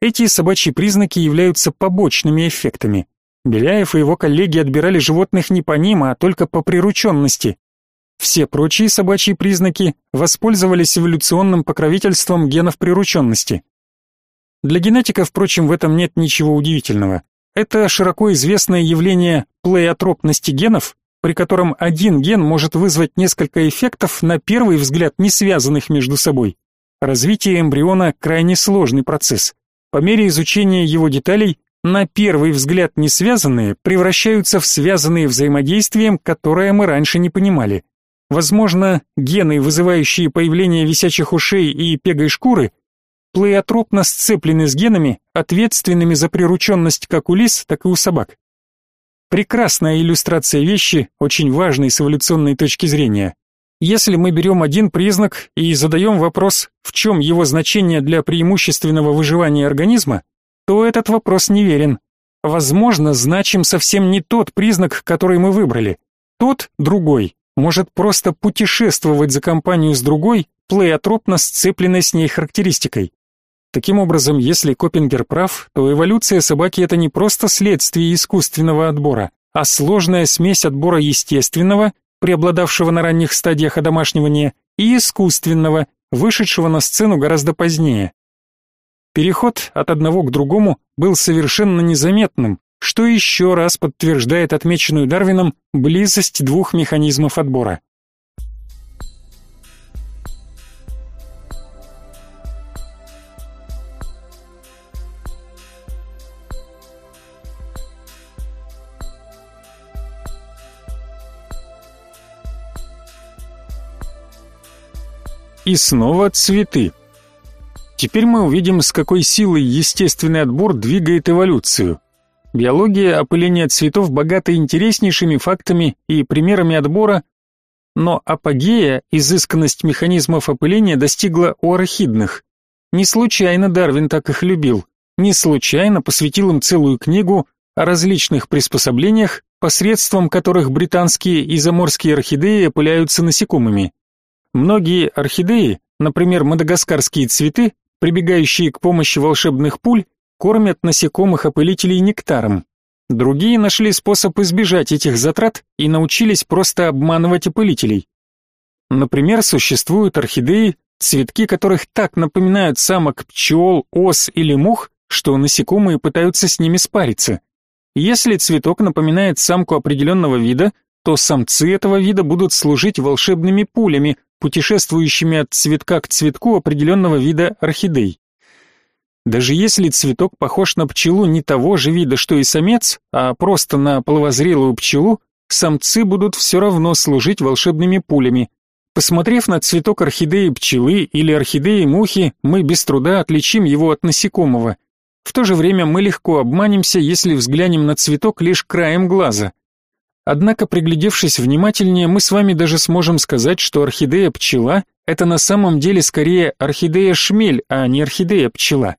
Эти собачьи признаки являются побочными эффектами. Беляев и его коллеги отбирали животных не по ним, а только по прирученности. Все прочие собачьи признаки воспользовались эволюционным покровительством генов прирученности. Для генетика, впрочем, в этом нет ничего удивительного. Это широко известное явление плеотропности генов, при котором один ген может вызвать несколько эффектов, на первый взгляд не связанных между собой. Развитие эмбриона – крайне сложный процесс. По мере изучения его деталей на первый взгляд не связанные, превращаются в связанные взаимодействием, которое мы раньше не понимали. Возможно, гены, вызывающие появление висячих ушей и пегой шкуры, плеотропно сцеплены с генами, ответственными за прирученность как у лис, так и у собак. Прекрасная иллюстрация вещи, очень важной с эволюционной точки зрения. Если мы берем один признак и задаем вопрос, в чем его значение для преимущественного выживания организма, то этот вопрос неверен. Возможно, значим совсем не тот признак, который мы выбрали. Тот, другой, может просто путешествовать за компанию с другой, плеотропно сцепленной с ней характеристикой. Таким образом, если Коппингер прав, то эволюция собаки это не просто следствие искусственного отбора, а сложная смесь отбора естественного, преобладавшего на ранних стадиях одомашнивания, и искусственного, вышедшего на сцену гораздо позднее. Переход от одного к другому был совершенно незаметным, что еще раз подтверждает отмеченную Дарвином близость двух механизмов отбора. И снова цветы. Теперь мы увидим, с какой силой естественный отбор двигает эволюцию. Биология опыления цветов богата интереснейшими фактами и примерами отбора, но апогея, изысканность механизмов опыления достигла у орхидных. Не случайно Дарвин так их любил, не случайно посвятил им целую книгу о различных приспособлениях, посредством которых британские и заморские орхидеи опыляются насекомыми. Многие орхидеи, например, мадагаскарские цветы, прибегающие к помощи волшебных пуль, кормят насекомых-опылителей нектаром. Другие нашли способ избежать этих затрат и научились просто обманывать опылителей. Например, существуют орхидеи, цветки которых так напоминают самок пчел, ос или мух, что насекомые пытаются с ними спариться. Если цветок напоминает самку определенного вида, то самцы этого вида будут служить волшебными пулями, путешествующими от цветка к цветку определенного вида орхидей. Даже если цветок похож на пчелу не того же вида, что и самец, а просто на половозрелую пчелу, самцы будут все равно служить волшебными пулями. Посмотрев на цветок орхидеи пчелы или орхидеи мухи, мы без труда отличим его от насекомого. В то же время мы легко обманемся, если взглянем на цветок лишь краем глаза. Однако, приглядевшись внимательнее, мы с вами даже сможем сказать, что орхидея-пчела – это на самом деле скорее орхидея-шмель, а не орхидея-пчела.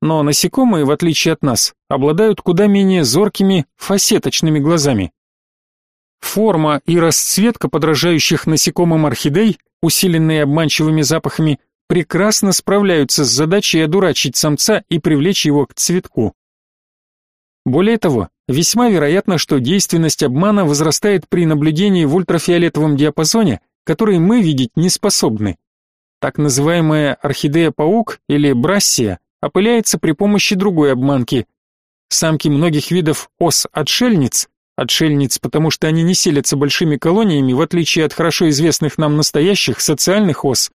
Но насекомые, в отличие от нас, обладают куда менее зоркими, фасеточными глазами. Форма и расцветка подражающих насекомым орхидей, усиленные обманчивыми запахами, прекрасно справляются с задачей одурачить самца и привлечь его к цветку. Более того, Весьма вероятно, что действенность обмана возрастает при наблюдении в ультрафиолетовом диапазоне, который мы видеть не способны. Так называемая орхидея-паук или брассия опыляется при помощи другой обманки. Самки многих видов ос-отшельниц, отшельниц, потому что они не селятся большими колониями, в отличие от хорошо известных нам настоящих социальных ос,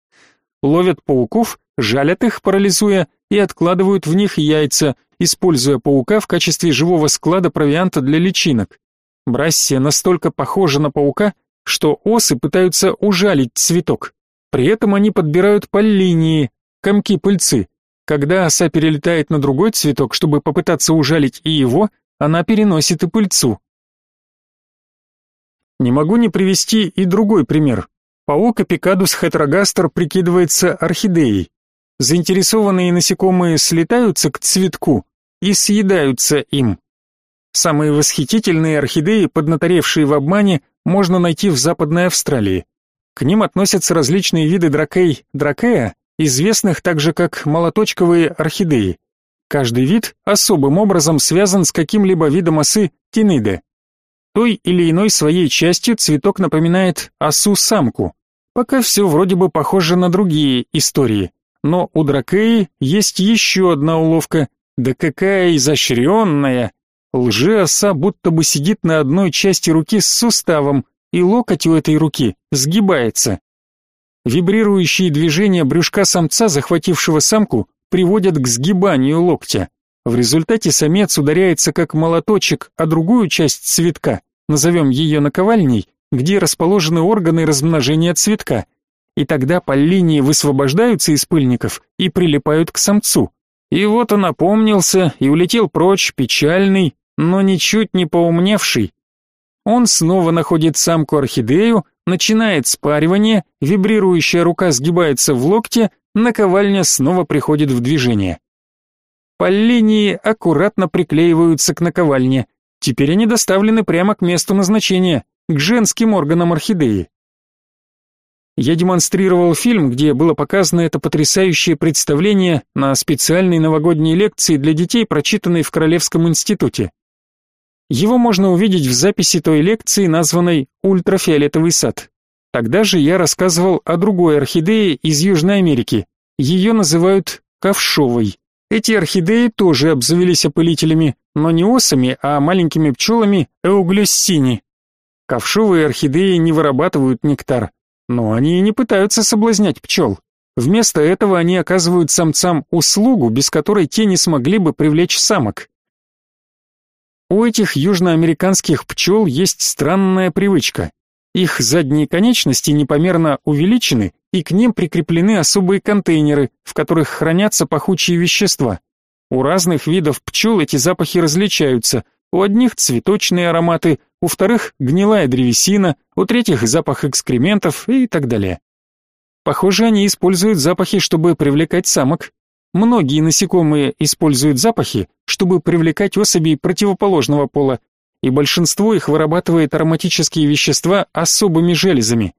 ловят пауков, жалят их, парализуя, и откладывают в них яйца, используя паука в качестве живого склада провианта для личинок. Брассия настолько похожа на паука, что осы пытаются ужалить цветок. При этом они подбирают поллинии, комки-пыльцы. Когда оса перелетает на другой цветок, чтобы попытаться ужалить и его, она переносит и пыльцу. Не могу не привести и другой пример. Паук Апикадус хетерогастер прикидывается орхидеей. Заинтересованные насекомые слетаются к цветку и съедаются им. Самые восхитительные орхидеи, поднаторевшие в обмане, можно найти в Западной Австралии. К ним относятся различные виды дракей, дракея, известных также как молоточковые орхидеи. Каждый вид особым образом связан с каким-либо видом осы тиниде. Той или иной своей частью цветок напоминает осу-самку. Пока все вроде бы похоже на другие истории. Но у Дракеи есть еще одна уловка. Да какая изощренная! Лжеоса будто бы сидит на одной части руки с суставом, и локоть у этой руки сгибается. Вибрирующие движения брюшка самца, захватившего самку, приводят к сгибанию локтя. В результате самец ударяется как молоточек о другую часть цветка, назовем ее наковальней, где расположены органы размножения цветка, и тогда поллинии высвобождаются из пыльников и прилипают к самцу. И вот он опомнился и улетел прочь, печальный, но ничуть не поумневший. Он снова находит самку орхидею, начинает спаривание, вибрирующая рука сгибается в локте, наковальня снова приходит в движение. Поллинии аккуратно приклеиваются к наковальне. Теперь они доставлены прямо к месту назначения, к женским органам орхидеи. Я демонстрировал фильм, где было показано это потрясающее представление на специальной новогодней лекции для детей, прочитанной в Королевском институте. Его можно увидеть в записи той лекции, названной «Ультрафиолетовый сад». Тогда же я рассказывал о другой орхидее из Южной Америки. Ее называют ковшовой. Эти орхидеи тоже обзавелись опылителями, но не осами, а маленькими пчелами эуглессини. Ковшовые орхидеи не вырабатывают нектар, но они и не пытаются соблазнять пчел. Вместо этого они оказывают самцам услугу, без которой те не смогли бы привлечь самок. У этих южноамериканских пчел есть странная привычка. Их задние конечности непомерно увеличены, и к ним прикреплены особые контейнеры, в которых хранятся пахучие вещества. У разных видов пчел эти запахи различаются. У одних цветочные ароматы, у вторых гнилая древесина, у третьих запах экскрементов и так далее. Похоже, они используют запахи, чтобы привлекать самок. Многие насекомые используют запахи, чтобы привлекать особей противоположного пола, и большинство их вырабатывает ароматические вещества особыми железами.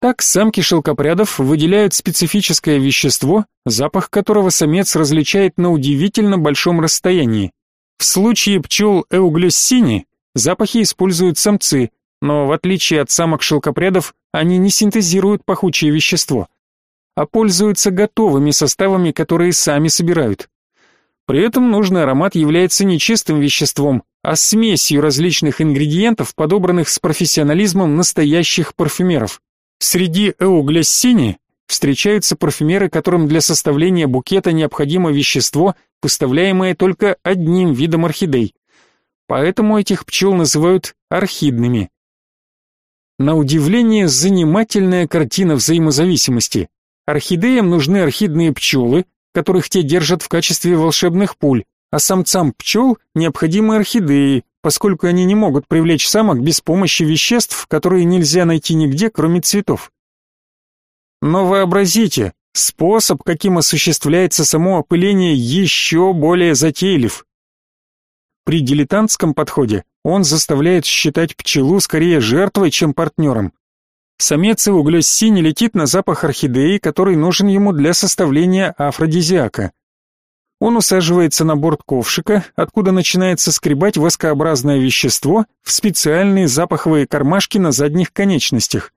Так самки шелкопрядов выделяют специфическое вещество, запах которого самец различает на удивительно большом расстоянии. В случае пчел эуглессини запахи используют самцы, но в отличие от самок шелкопрядов они не синтезируют пахучее вещество, а пользуются готовыми составами, которые сами собирают. При этом нужный аромат является не чистым веществом, а смесью различных ингредиентов, подобранных с профессионализмом настоящих парфюмеров. Среди эуглессини встречаются парфюмеры, которым для составления букета необходимо вещество, поставляемое только одним видом орхидей. Поэтому этих пчел называют орхидными. На удивление занимательная картина взаимозависимости. Орхидеям нужны орхидные пчелы, которых те держат в качестве волшебных пуль, а самцам пчел необходимы орхидеи, поскольку они не могут привлечь самок без помощи веществ, которые нельзя найти нигде, кроме цветов. Но вообразите, способ, каким осуществляется само опыление, еще более затейлив. При дилетантском подходе он заставляет считать пчелу скорее жертвой, чем партнером. Самец Иуглессини летит на запах орхидеи, который нужен ему для составления афродизиака. Он усаживается на борт ковшика, откуда начинается скребать воскообразное вещество в специальные запаховые кармашки на задних конечностях.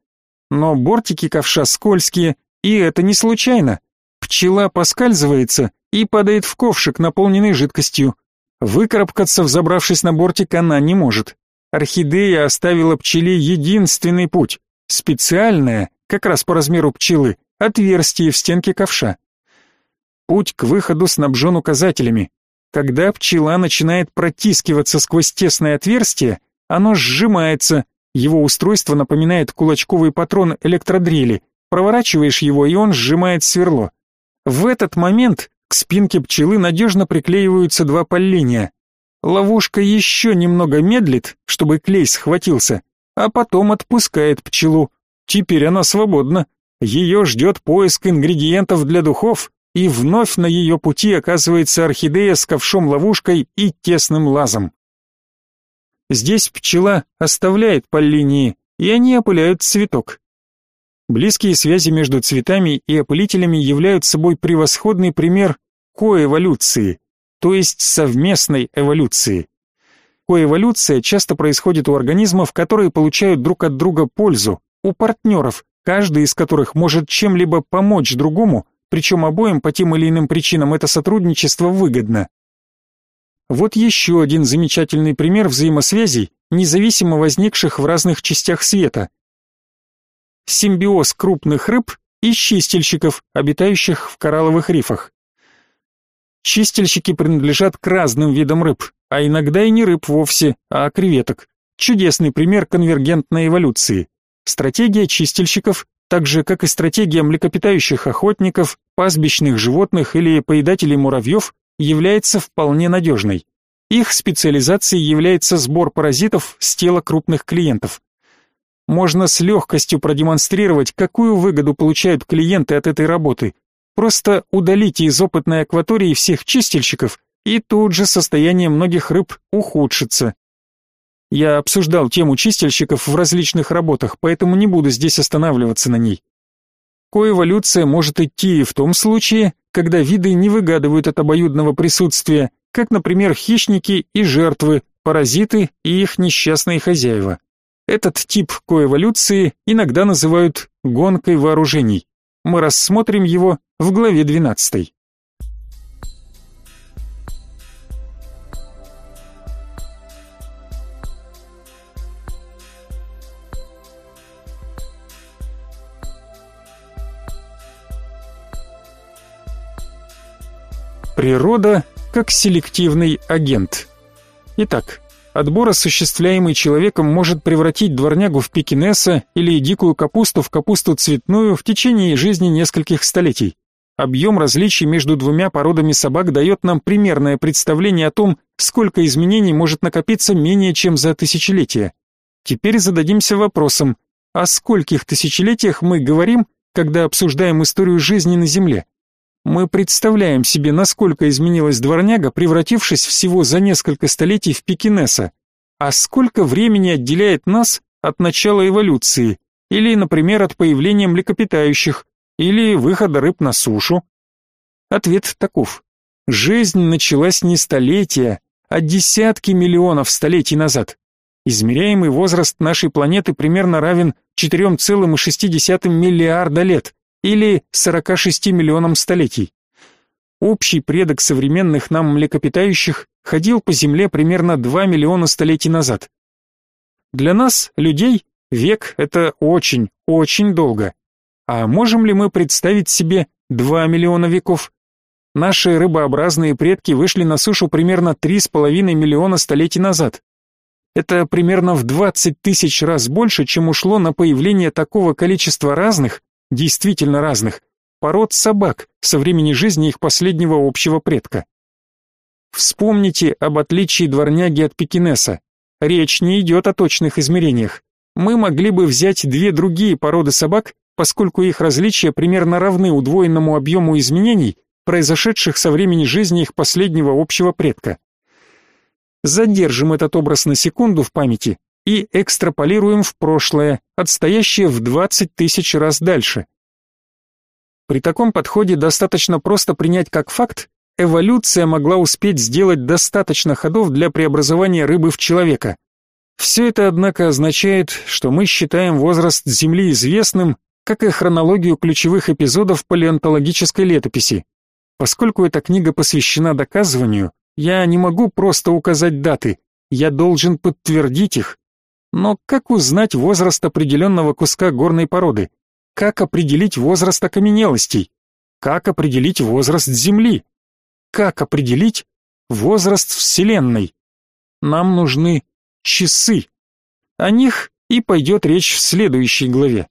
Но бортики ковша скользкие, и это не случайно. Пчела поскальзывается и падает в ковшик, наполненный жидкостью. Выкарабкаться, взобравшись на бортик, она не может. Орхидея оставила пчеле единственный путь Специальное, как раз по размеру пчелы, отверстие в стенке ковша. Путь к выходу снабжен указателями. Когда пчела начинает протискиваться сквозь тесное отверстие, оно сжимается, его устройство напоминает кулачковый патрон электродрели. Проворачиваешь его, и он сжимает сверло. В этот момент к спинке пчелы надежно приклеиваются два поллиния. Ловушка еще немного медлит, чтобы клей схватился, а потом отпускает пчелу. Теперь она свободна. Ее ждет поиск ингредиентов для духов, и вновь на ее пути оказывается орхидея с ковшом-ловушкой и тесным лазом. Здесь пчела оставляет поллинии, и они опыляют цветок. Близкие связи между цветами и опылителями являются собой превосходный пример коэволюции, то есть совместной эволюции. Коэволюция часто происходит у организмов, которые получают друг от друга пользу, у партнеров, каждый из которых может чем-либо помочь другому, причем обоим по тем или иным причинам это сотрудничество выгодно. Вот еще один замечательный пример взаимосвязей, независимо возникших в разных частях света. Симбиоз крупных рыб и чистильщиков, обитающих в коралловых рифах. Чистильщики принадлежат к разным видам рыб, а иногда и не рыб вовсе, а креветок. Чудесный пример конвергентной эволюции. Стратегия чистильщиков, так же как и стратегия млекопитающих охотников, пастбищных животных или поедателей муравьев, является вполне надежной. Их специализацией является сбор паразитов с тела крупных клиентов. Можно с легкостью продемонстрировать, какую выгоду получают клиенты от этой работы, Просто удалите из опытной акватории всех чистильщиков, и тут же состояние многих рыб ухудшится. Я обсуждал тему чистильщиков в различных работах, поэтому не буду здесь останавливаться на ней. Коэволюция может идти и в том случае, когда виды не выгадывают от обоюдного присутствия, как, например, хищники и жертвы, паразиты и их несчастные хозяева. Этот тип коэволюции иногда называют гонкой вооружений. Мы рассмотрим его в главе 12. Природа как селективный агент. Итак, отбор, осуществляемый человеком, может превратить дворнягу в пекинеса или дикую капусту в капусту цветную в течение жизни нескольких столетий. Объем различий между двумя породами собак дает нам примерное представление о том, сколько изменений может накопиться менее чем за тысячелетия. Теперь зададимся вопросом, о скольких тысячелетиях мы говорим, когда обсуждаем историю жизни на Земле? Мы представляем себе, насколько изменилась дворняга, превратившись всего за несколько столетий в пекинеса. А сколько времени отделяет нас от начала эволюции, или, например, от появления млекопитающих, или выхода рыб на сушу? Ответ таков. Жизнь началась не столетия, а десятки миллионов столетий назад. Измеряемый возраст нашей планеты примерно равен 4,6 миллиарда лет или 46 миллионам столетий. Общий предок современных нам млекопитающих ходил по Земле примерно 2 миллиона столетий назад. Для нас, людей, век — это очень, очень долго. А можем ли мы представить себе 2 миллиона веков? Наши рыбообразные предки вышли на сушу примерно 3,5 миллиона столетий назад. Это примерно в 20 тысяч раз больше, чем ушло на появление такого количества разных, действительно разных, пород собак со времени жизни их последнего общего предка. Вспомните об отличии дворняги от пекинеса. Речь не идет о точных измерениях. Мы могли бы взять две другие породы собак поскольку их различия примерно равны удвоенному объему изменений, произошедших со времени жизни их последнего общего предка. Задержим этот образ на секунду в памяти и экстраполируем в прошлое, отстоящее в 20 тысяч раз дальше. При таком подходе достаточно просто принять как факт, эволюция могла успеть сделать достаточно ходов для преобразования рыбы в человека. Все это, однако, означает, что мы считаем возраст Земли известным как и хронологию ключевых эпизодов палеонтологической летописи. Поскольку эта книга посвящена доказыванию, я не могу просто указать даты, я должен подтвердить их. Но как узнать возраст определенного куска горной породы? Как определить возраст окаменелостей? Как определить возраст Земли? Как определить возраст Вселенной? Нам нужны часы. О них и пойдет речь в следующей главе.